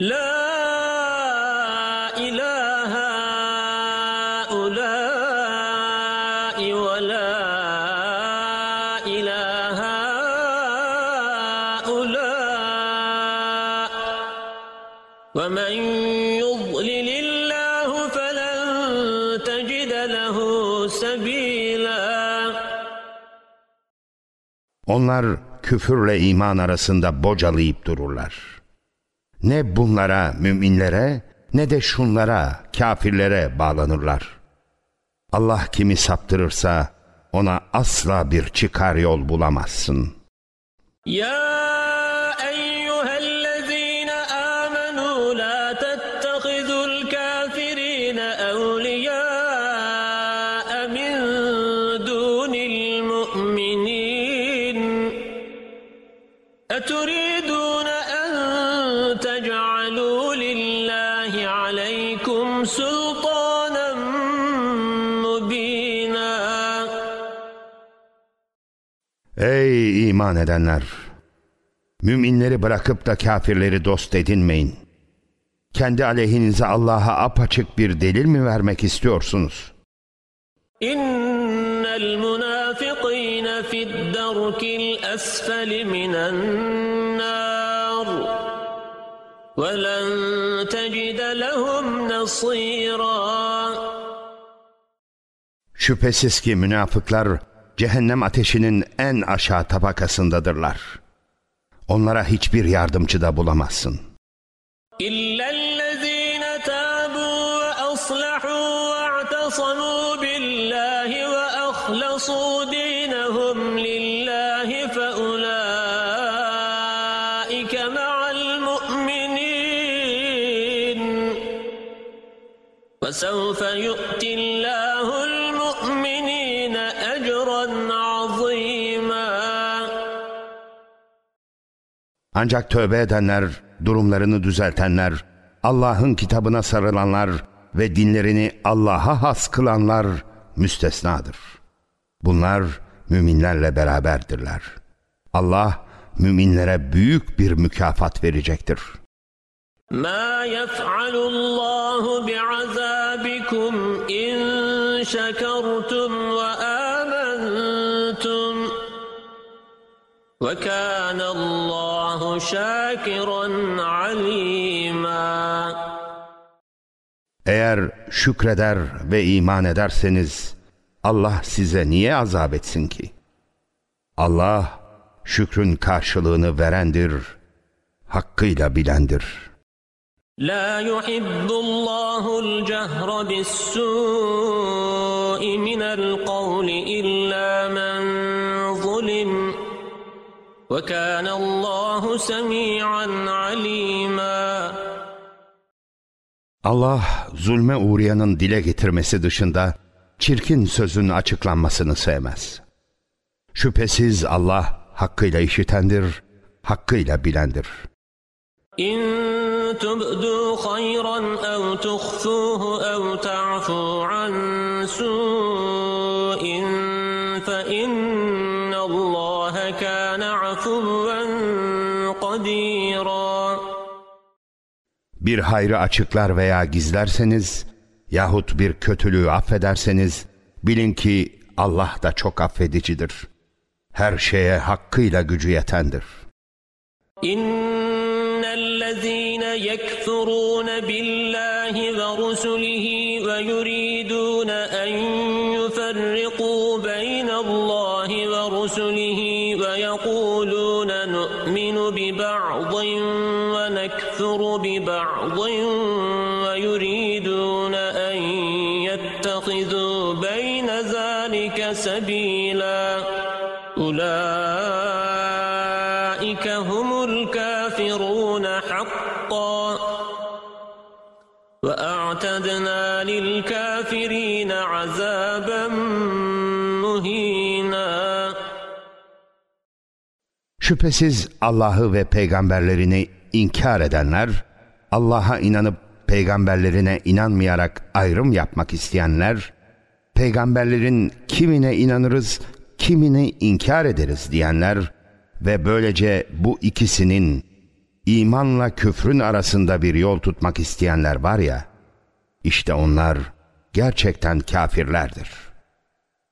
لا Onlar küfürle iman arasında bocalayıp dururlar. Ne bunlara, müminlere, ne de şunlara, kafirlere bağlanırlar. Allah kimi saptırırsa ona asla bir çıkar yol bulamazsın. يا iman edenler! Müminleri bırakıp da kafirleri dost edinmeyin. Kendi aleyhinize Allah'a apaçık bir delil mi vermek istiyorsunuz? إن المنافقين في الدرك الأسفل من النار ولن تجد لهم نصيرا Şüphesiz ki münafıklar cehennem ateşinin en aşağı tabakasındadırlar. Onlara hiçbir yardımcı da bulamazsın. İllellezîne tâbû ve aslahû ve i'tasamû billâhi ve ahlasû dînehum lillâhi fe ulâike ma'al mu'minîn. Ancak tövbe edenler, durumlarını düzeltenler, Allah'ın kitabına sarılanlar ve dinlerini Allah'a has kılanlar müstesnadır. Bunlar müminlerle beraberdirler. Allah müminlere büyük bir mükafat verecektir. ما يفعل الله بعذابكم إن شكرتم وكان الله شاكرا عليما Eğer şükreder ve iman ederseniz Allah size niye azap etsin ki? Allah şükrün karşılığını verendir, hakkıyla bilendir. لا يحب الله الجهر بالسوء من القول إلا من ظلم وكان الله سميعا عليما Allah zulme uğrayanın dile getirmesi dışında çirkin sözün açıklanmasını sevmez. Şüphesiz Allah hakkıyla işitendir, hakkıyla bilendir. إن تبدوا خيرا أو تخفوه أو تعفوا عن سوء bir hayrı açıklar veya gizlerseniz yahut bir kötülüğü affederseniz bilin ki Allah da çok affedicidir. Her şeye hakkıyla gücü yetendir. İnnellezîne yekfurûne billâhi ve rusulihî ve yurîdûne en yuferriqû beynallâhi ve rusulihî ve yekûlûne nu'minu bi ba'd ونكفر ببعض ويريدون أن يتخذوا بين ذلك سبيلا. أولئك هم الكافرون حقا. وأعتدنا للكافرين عذابا مهينا. Şüphesiz Allah'ı ve peygamberlerini inkar edenler, Allah'a inanıp peygamberlerine inanmayarak ayrım yapmak isteyenler, peygamberlerin kimine inanırız, kimini inkar ederiz diyenler ve böylece bu ikisinin imanla küfrün arasında bir yol tutmak isteyenler var ya, işte onlar gerçekten kafirlerdir.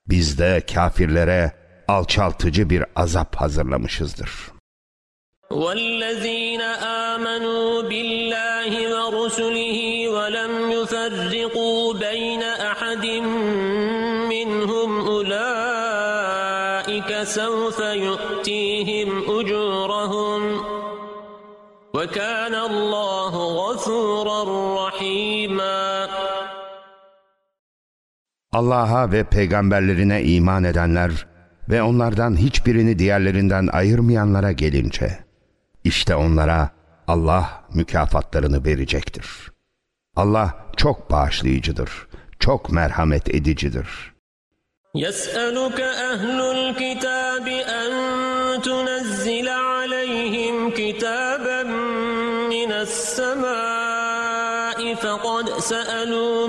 Biz de kafirlere alçaltıcı bir azap hazırlamışızdır. والذين آمنوا بالله ورسله ولم يفرقوا بين أحد منهم أولئك سوف يؤتيهم أجورهم وكان الله غفورا رحيما Allah'a ve peygamberlerine iman edenler ve onlardan hiçbirini diğerlerinden ayırmayanlara gelince, işte onlara Allah mükafatlarını verecektir. Allah çok bağışlayıcıdır, çok merhamet edicidir. يسألك أهل الكتاب أن تنزل عليهم كتابا من السماء فقد سألوا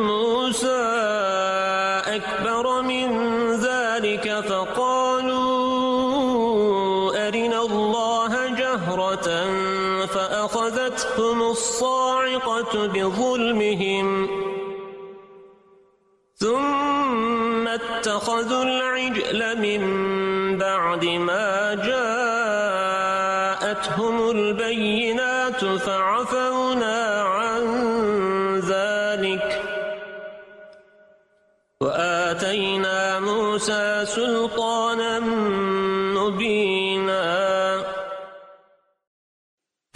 بظلمهم. ثم اتخذوا العجل من بعد ما جاءتهم البينات فعفونا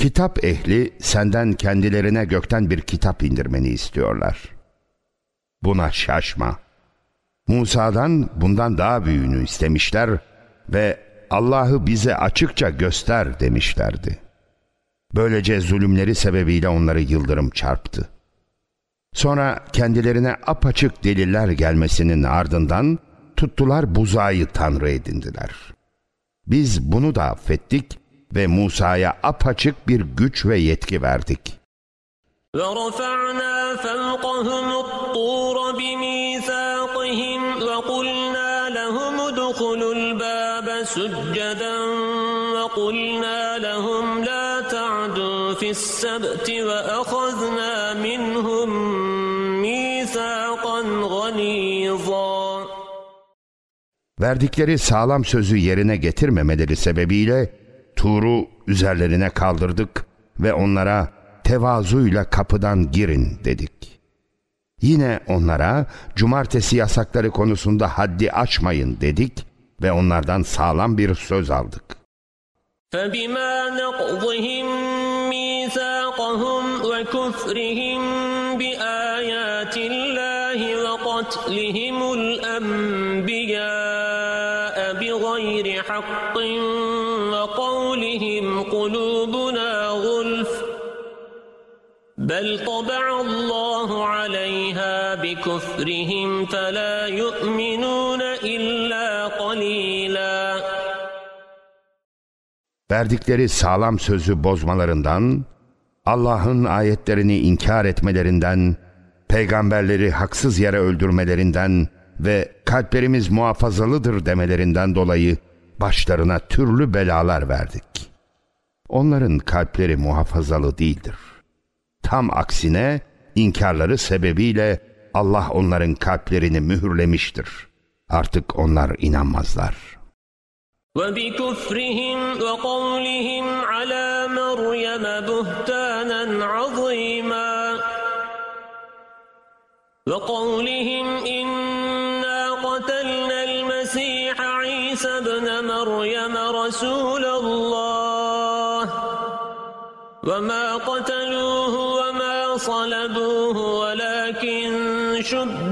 Kitap ehli senden kendilerine gökten bir kitap indirmeni istiyorlar. Buna şaşma. Musa'dan bundan daha büyüğünü istemişler ve Allah'ı bize açıkça göster demişlerdi. Böylece zulümleri sebebiyle onları yıldırım çarptı. Sonra kendilerine apaçık deliller gelmesinin ardından tuttular buzağı tanrı edindiler. Biz bunu da affettik ve Musa'ya apaçık bir güç ve yetki verdik. ورفعنا فوقهم الطور بميثاقهم وقلنا لهم ادخلوا الباب سجدا وقلنا لهم لا تعدوا في السبت وأخذنا منهم ميثاقا غليظا Verdikleri sağlam sözü yerine getirmemeleri sebebiyle Tur'u üzerlerine kaldırdık ve onlara tevazuyla kapıdan girin dedik. Yine onlara cumartesi yasakları konusunda haddi aşmayın dedik ve onlardan sağlam bir söz aldık. فبما نقضهم ميثاقهم وكفرهم بآيات الله وقتلهم الأنبياء بل طبع الله عليها بكفرهم فلا يؤمنون إلا قليلاً Verdikleri sağlam sözü bozmalarından, Allah'ın ayetlerini inkar etmelerinden, peygamberleri haksız yere öldürmelerinden ve kalplerimiz muhafazalıdır demelerinden dolayı başlarına türlü belalar verdik. Onların kalpleri muhafazalı değildir. Tam aksine inkarları sebebiyle Allah onların kalplerini mühürlemiştir. Artık onlar inanmazlar. وبكفرهم وقولهم على مريم بهتانا عظيما وقولهم إنا قتلنا المسيح عيسى ابن مريم رسول الله وما قتلوه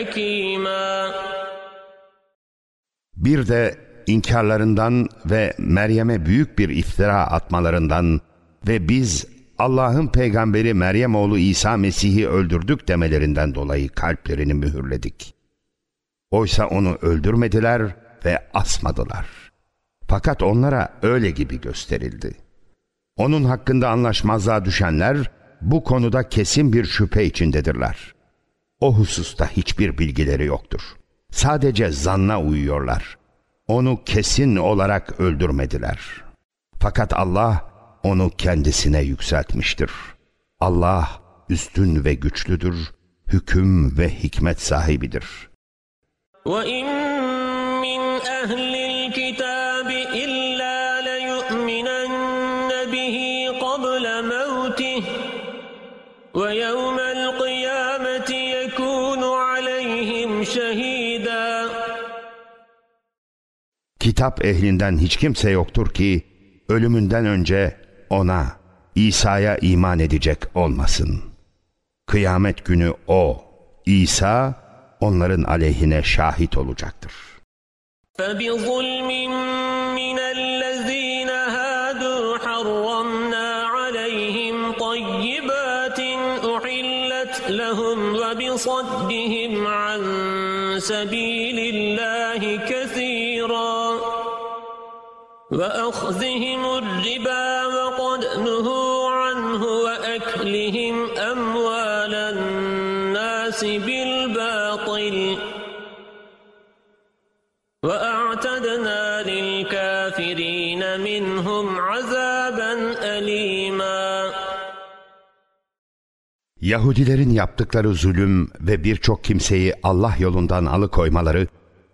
حكيما Bir de inkarlarından ve Meryem'e büyük bir iftira atmalarından ve biz Allah'ın peygamberi Meryem oğlu İsa Mesih'i öldürdük demelerinden dolayı kalplerini mühürledik. Oysa onu öldürmediler ve asmadılar. Fakat onlara öyle gibi gösterildi. Onun hakkında anlaşmazlığa düşenler bu konuda kesin bir şüphe içindedirler. O hususta hiçbir bilgileri yoktur. Sadece zanna uyuyorlar. Onu kesin olarak öldürmediler. Fakat Allah onu kendisine yükseltmiştir. Allah üstün ve güçlüdür, hüküm ve hikmet sahibidir. وإن من أهل Kitap ehlinden hiç kimse yoktur ki ölümünden önce ona, İsa'ya iman edecek olmasın. Kıyamet günü o, İsa, onların aleyhine şahit olacaktır. فبظلم من الذين هادوا حرمنا عليهم طيبات أحلت لهم وبصدهم عن سبيل الله كثيرا وأخذهم الربا وقد نهوا عنه وأكلهم أموال الناس بالباطل وأعتدنا للكافرين منهم عذابا أليما Yahudilerin yaptıkları zulüm ve birçok kimseyi Allah yolundan alıkoymaları,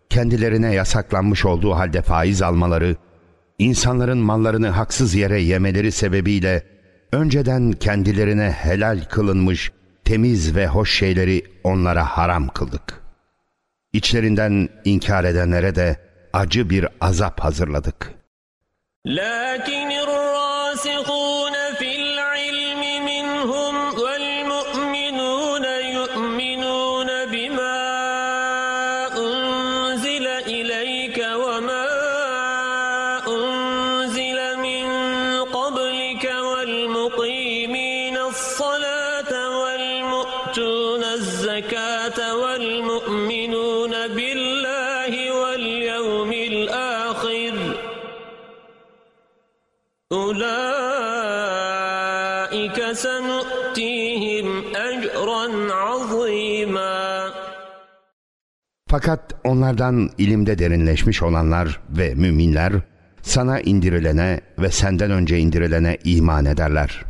kendilerine yasaklanmış olduğu halde faiz almaları, insanların mallarını haksız yere yemeleri sebebiyle önceden kendilerine helal kılınmış temiz ve hoş şeyleri onlara haram kıldık. İçlerinden inkar edenlere de acı bir azap hazırladık. Lakin Fakat onlardan ilimde derinleşmiş olanlar ve müminler sana indirilene ve senden önce indirilene iman ederler.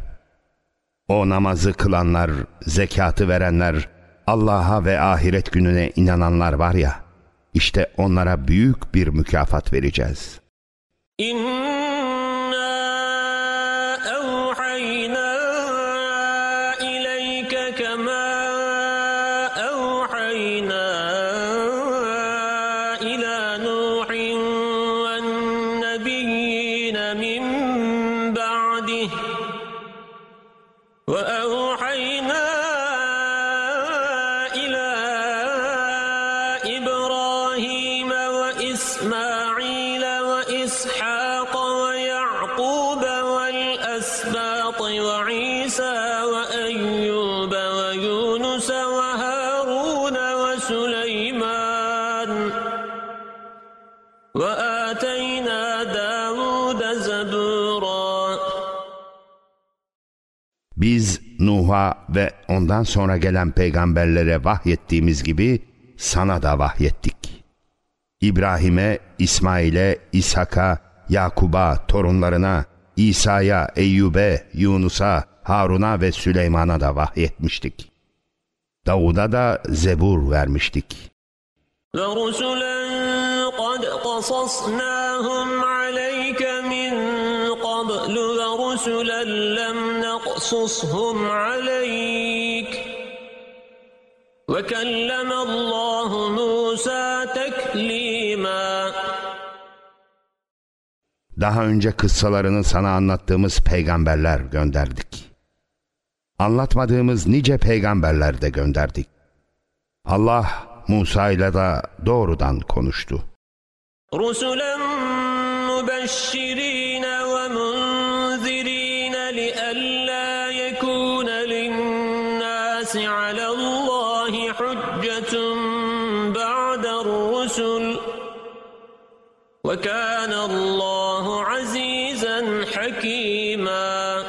O namazı kılanlar, zekatı verenler, Allah'a ve ahiret gününe inananlar var ya, işte onlara büyük bir mükafat vereceğiz. İn Nuh'a ve ondan sonra gelen peygamberlere vahyettiğimiz gibi sana da vahyettik. İbrahim'e, İsmail'e, İshak'a, Yakub'a, torunlarına, İsa'ya, Eyyub'e, Yunus'a, Harun'a ve Süleyman'a da vahyetmiştik. Davud'a da zebur vermiştik. ورسلا قد قصصناهم عليك من قبل ورسلا لم نقصصهم عليك وكلم الله موسى تكليما Daha önce kıssalarını sana anlattığımız peygamberler gönderdik. Anlatmadığımız nice peygamberler de gönderdik. Allah Musa ile de doğrudan konuştu. رسلا مبشرين وكان الله عزيزا حكيما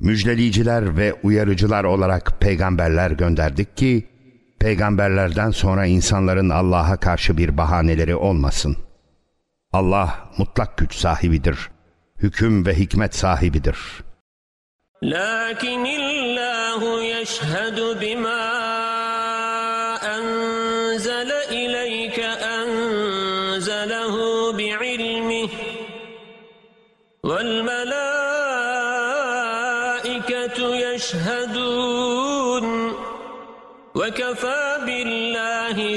Müjdeleyiciler ve uyarıcılar olarak peygamberler gönderdik ki, peygamberlerden sonra insanların Allah'a karşı bir bahaneleri olmasın. Allah mutlak güç sahibidir, hüküm ve hikmet sahibidir. لكن الله يشهد بما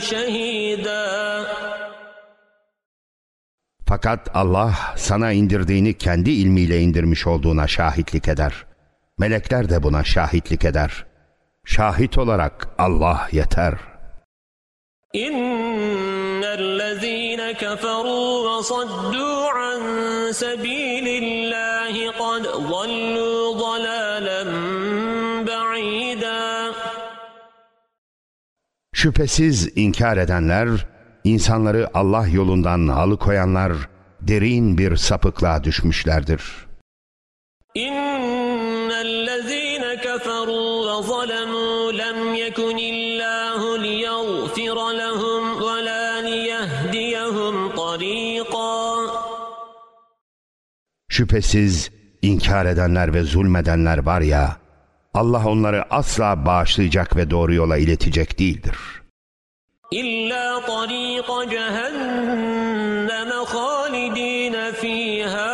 شهيدا Fakat Allah sana indirdiğini kendi ilmiyle indirmiş olduğuna şahitlik eder. Melekler de buna şahitlik eder. Şahit olarak Allah yeter. إن الذين كفروا وصدوا عن سبيل الله قد Şüphesiz inkar edenler, insanları Allah yolundan alıkoyanlar derin bir sapıklığa düşmüşlerdir. İnnellezîne keferû ve zalemû lem yekunillâhu liyagfira lehum ve lâ liyehdiyehum tarîkâ. Şüphesiz inkar edenler ve zulmedenler var ya, Allah onları asla bağışlayacak ve doğru yola iletecek değildir.'' إلا طريق جهنم خالدين فيها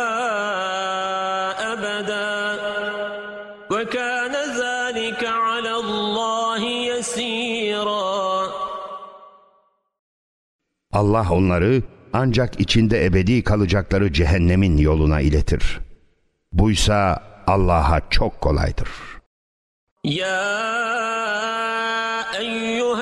أبدا وكان ذلك على الله يسيرا Allah onları ancak içinde ebedi kalacakları cehennemin yoluna iletir. Buysa Allah'a çok kolaydır. يا أيها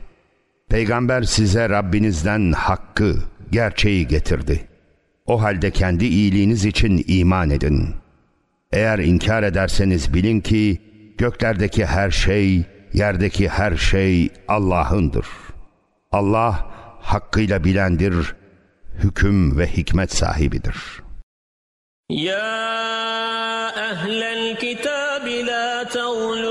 Peygamber size Rabbinizden hakkı, gerçeği getirdi. O halde kendi iyiliğiniz için iman edin. Eğer inkar ederseniz bilin ki göklerdeki her şey, yerdeki her şey Allah'ındır. Allah hakkıyla bilendir, hüküm ve hikmet sahibidir. Ya ehlel kitab la tağlu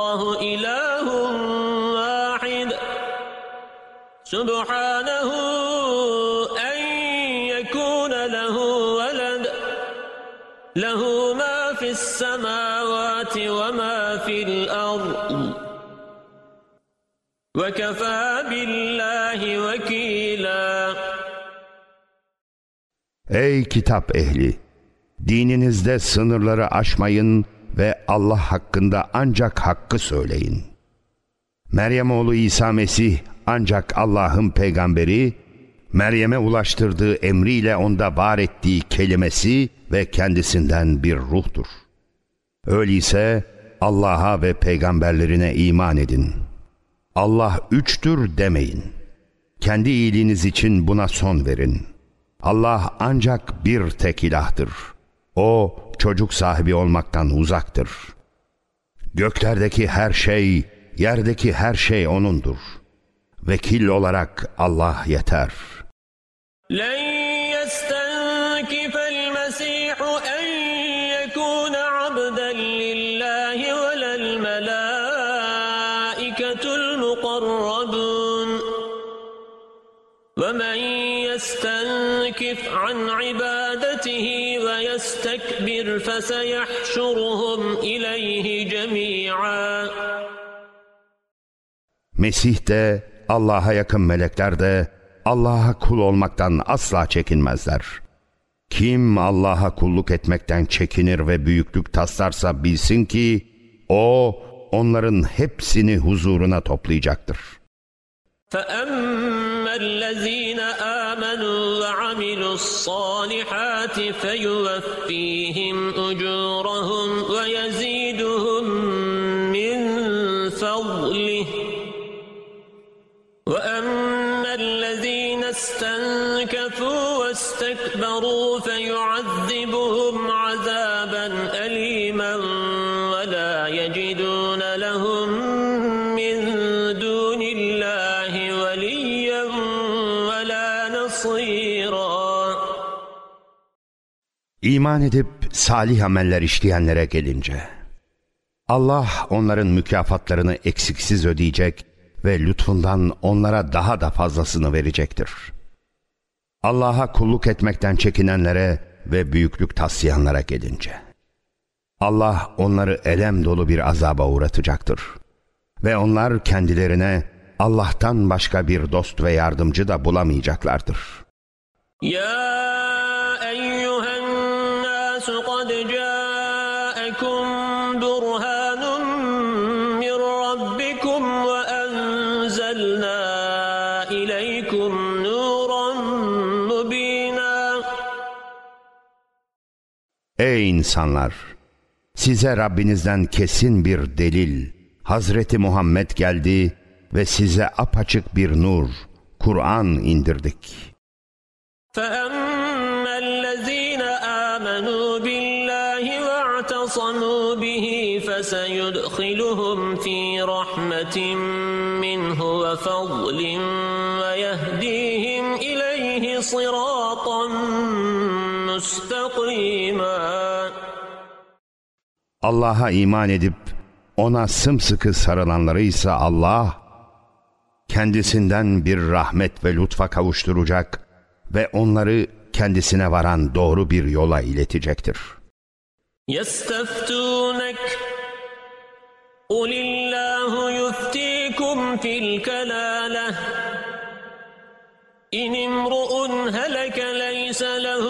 سبحانه أن يكون له ولد له ما في السماوات وما في الأرض وكفى بالله وكيلا Ey kitap ehli! Dininizde sınırları aşmayın ve Allah hakkında ancak hakkı söyleyin. Meryem oğlu İsa Mesih ancak Allah'ın peygamberi, Meryem'e ulaştırdığı emriyle onda var ettiği kelimesi ve kendisinden bir ruhtur. Öyleyse Allah'a ve peygamberlerine iman edin. Allah üçtür demeyin. Kendi iyiliğiniz için buna son verin. Allah ancak bir tek ilahtır. O çocuk sahibi olmaktan uzaktır. Göklerdeki her şey, yerdeki her şey O'nundur. Vekil olarak Allah yeter. لن يستنكف المسيح أن يكون عبدا لله ولا الملائكة المقربون ومن يستنكف عن عبادته ويستكبر فسيحشرهم إليه جميعا Mesih de, Allah'a yakın melekler de Allah'a kul olmaktan asla çekinmezler. Kim Allah'a kulluk etmekten çekinir ve büyüklük taslarsa bilsin ki o onların hepsini huzuruna toplayacaktır. فأما الذين آمنوا وعملوا الصالحات فيوفيهم أجورهم ويزيدهم كفوا واستكبروا فيعذبهم عذابا أليما ولا يجدون لهم من دون الله وليا ولا نصيرا İman edip salih ameller işleyenlere gelince, Allah onların mükafatlarını eksiksiz ödeyecek ve lütfundan onlara daha da fazlasını verecektir. Allah'a kulluk etmekten çekinenlere ve büyüklük taslayanlara gelince. Allah onları elem dolu bir azaba uğratacaktır. Ve onlar kendilerine Allah'tan başka bir dost ve yardımcı da bulamayacaklardır. Ya eyyühen nasu kad Ey insanlar! Size Rabbinizden kesin bir delil, Hazreti Muhammed geldi ve size apaçık bir nur, Kur'an indirdik. فأما الذين آمنوا بالله واعتصموا به فسيدخلهم في رحمة منه وفضل ويهديهم إليه صراطا مستقيما Allah'a iman edip ona sımsıkı sarılanları ise Allah, kendisinden bir rahmet ve lütfa kavuşturacak ve onları kendisine varan doğru bir yola iletecektir. يستفتونك قل الله يفتيكم في الكلالة إن امرؤ هلك ليس له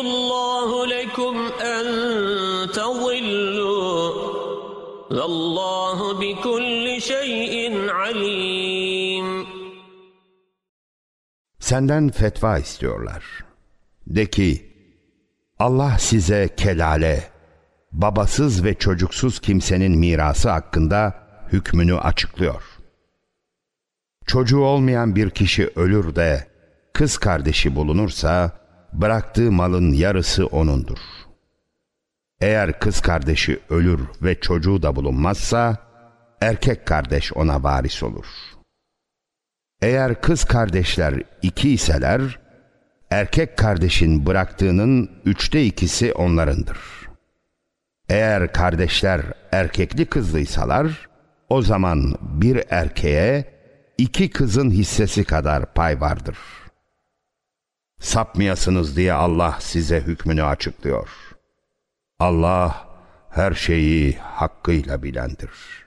الله لكم أن تضلوا والله بكل شيء عليم Senden fetva istiyorlar. De ki, Allah size kelale, babasız ve çocuksuz kimsenin mirası hakkında hükmünü açıklıyor. Çocuğu olmayan bir kişi ölür de kız kardeşi bulunursa bıraktığı malın yarısı onundur. Eğer kız kardeşi ölür ve çocuğu da bulunmazsa erkek kardeş ona varis olur. Eğer kız kardeşler iki iseler, erkek kardeşin bıraktığının üçte ikisi onlarındır. Eğer kardeşler erkekli kızlıysalar, o zaman bir erkeğe iki kızın hissesi kadar pay vardır. Sapmayasınız diye Allah size hükmünü açıklıyor. Allah her şeyi hakkıyla bilendir.''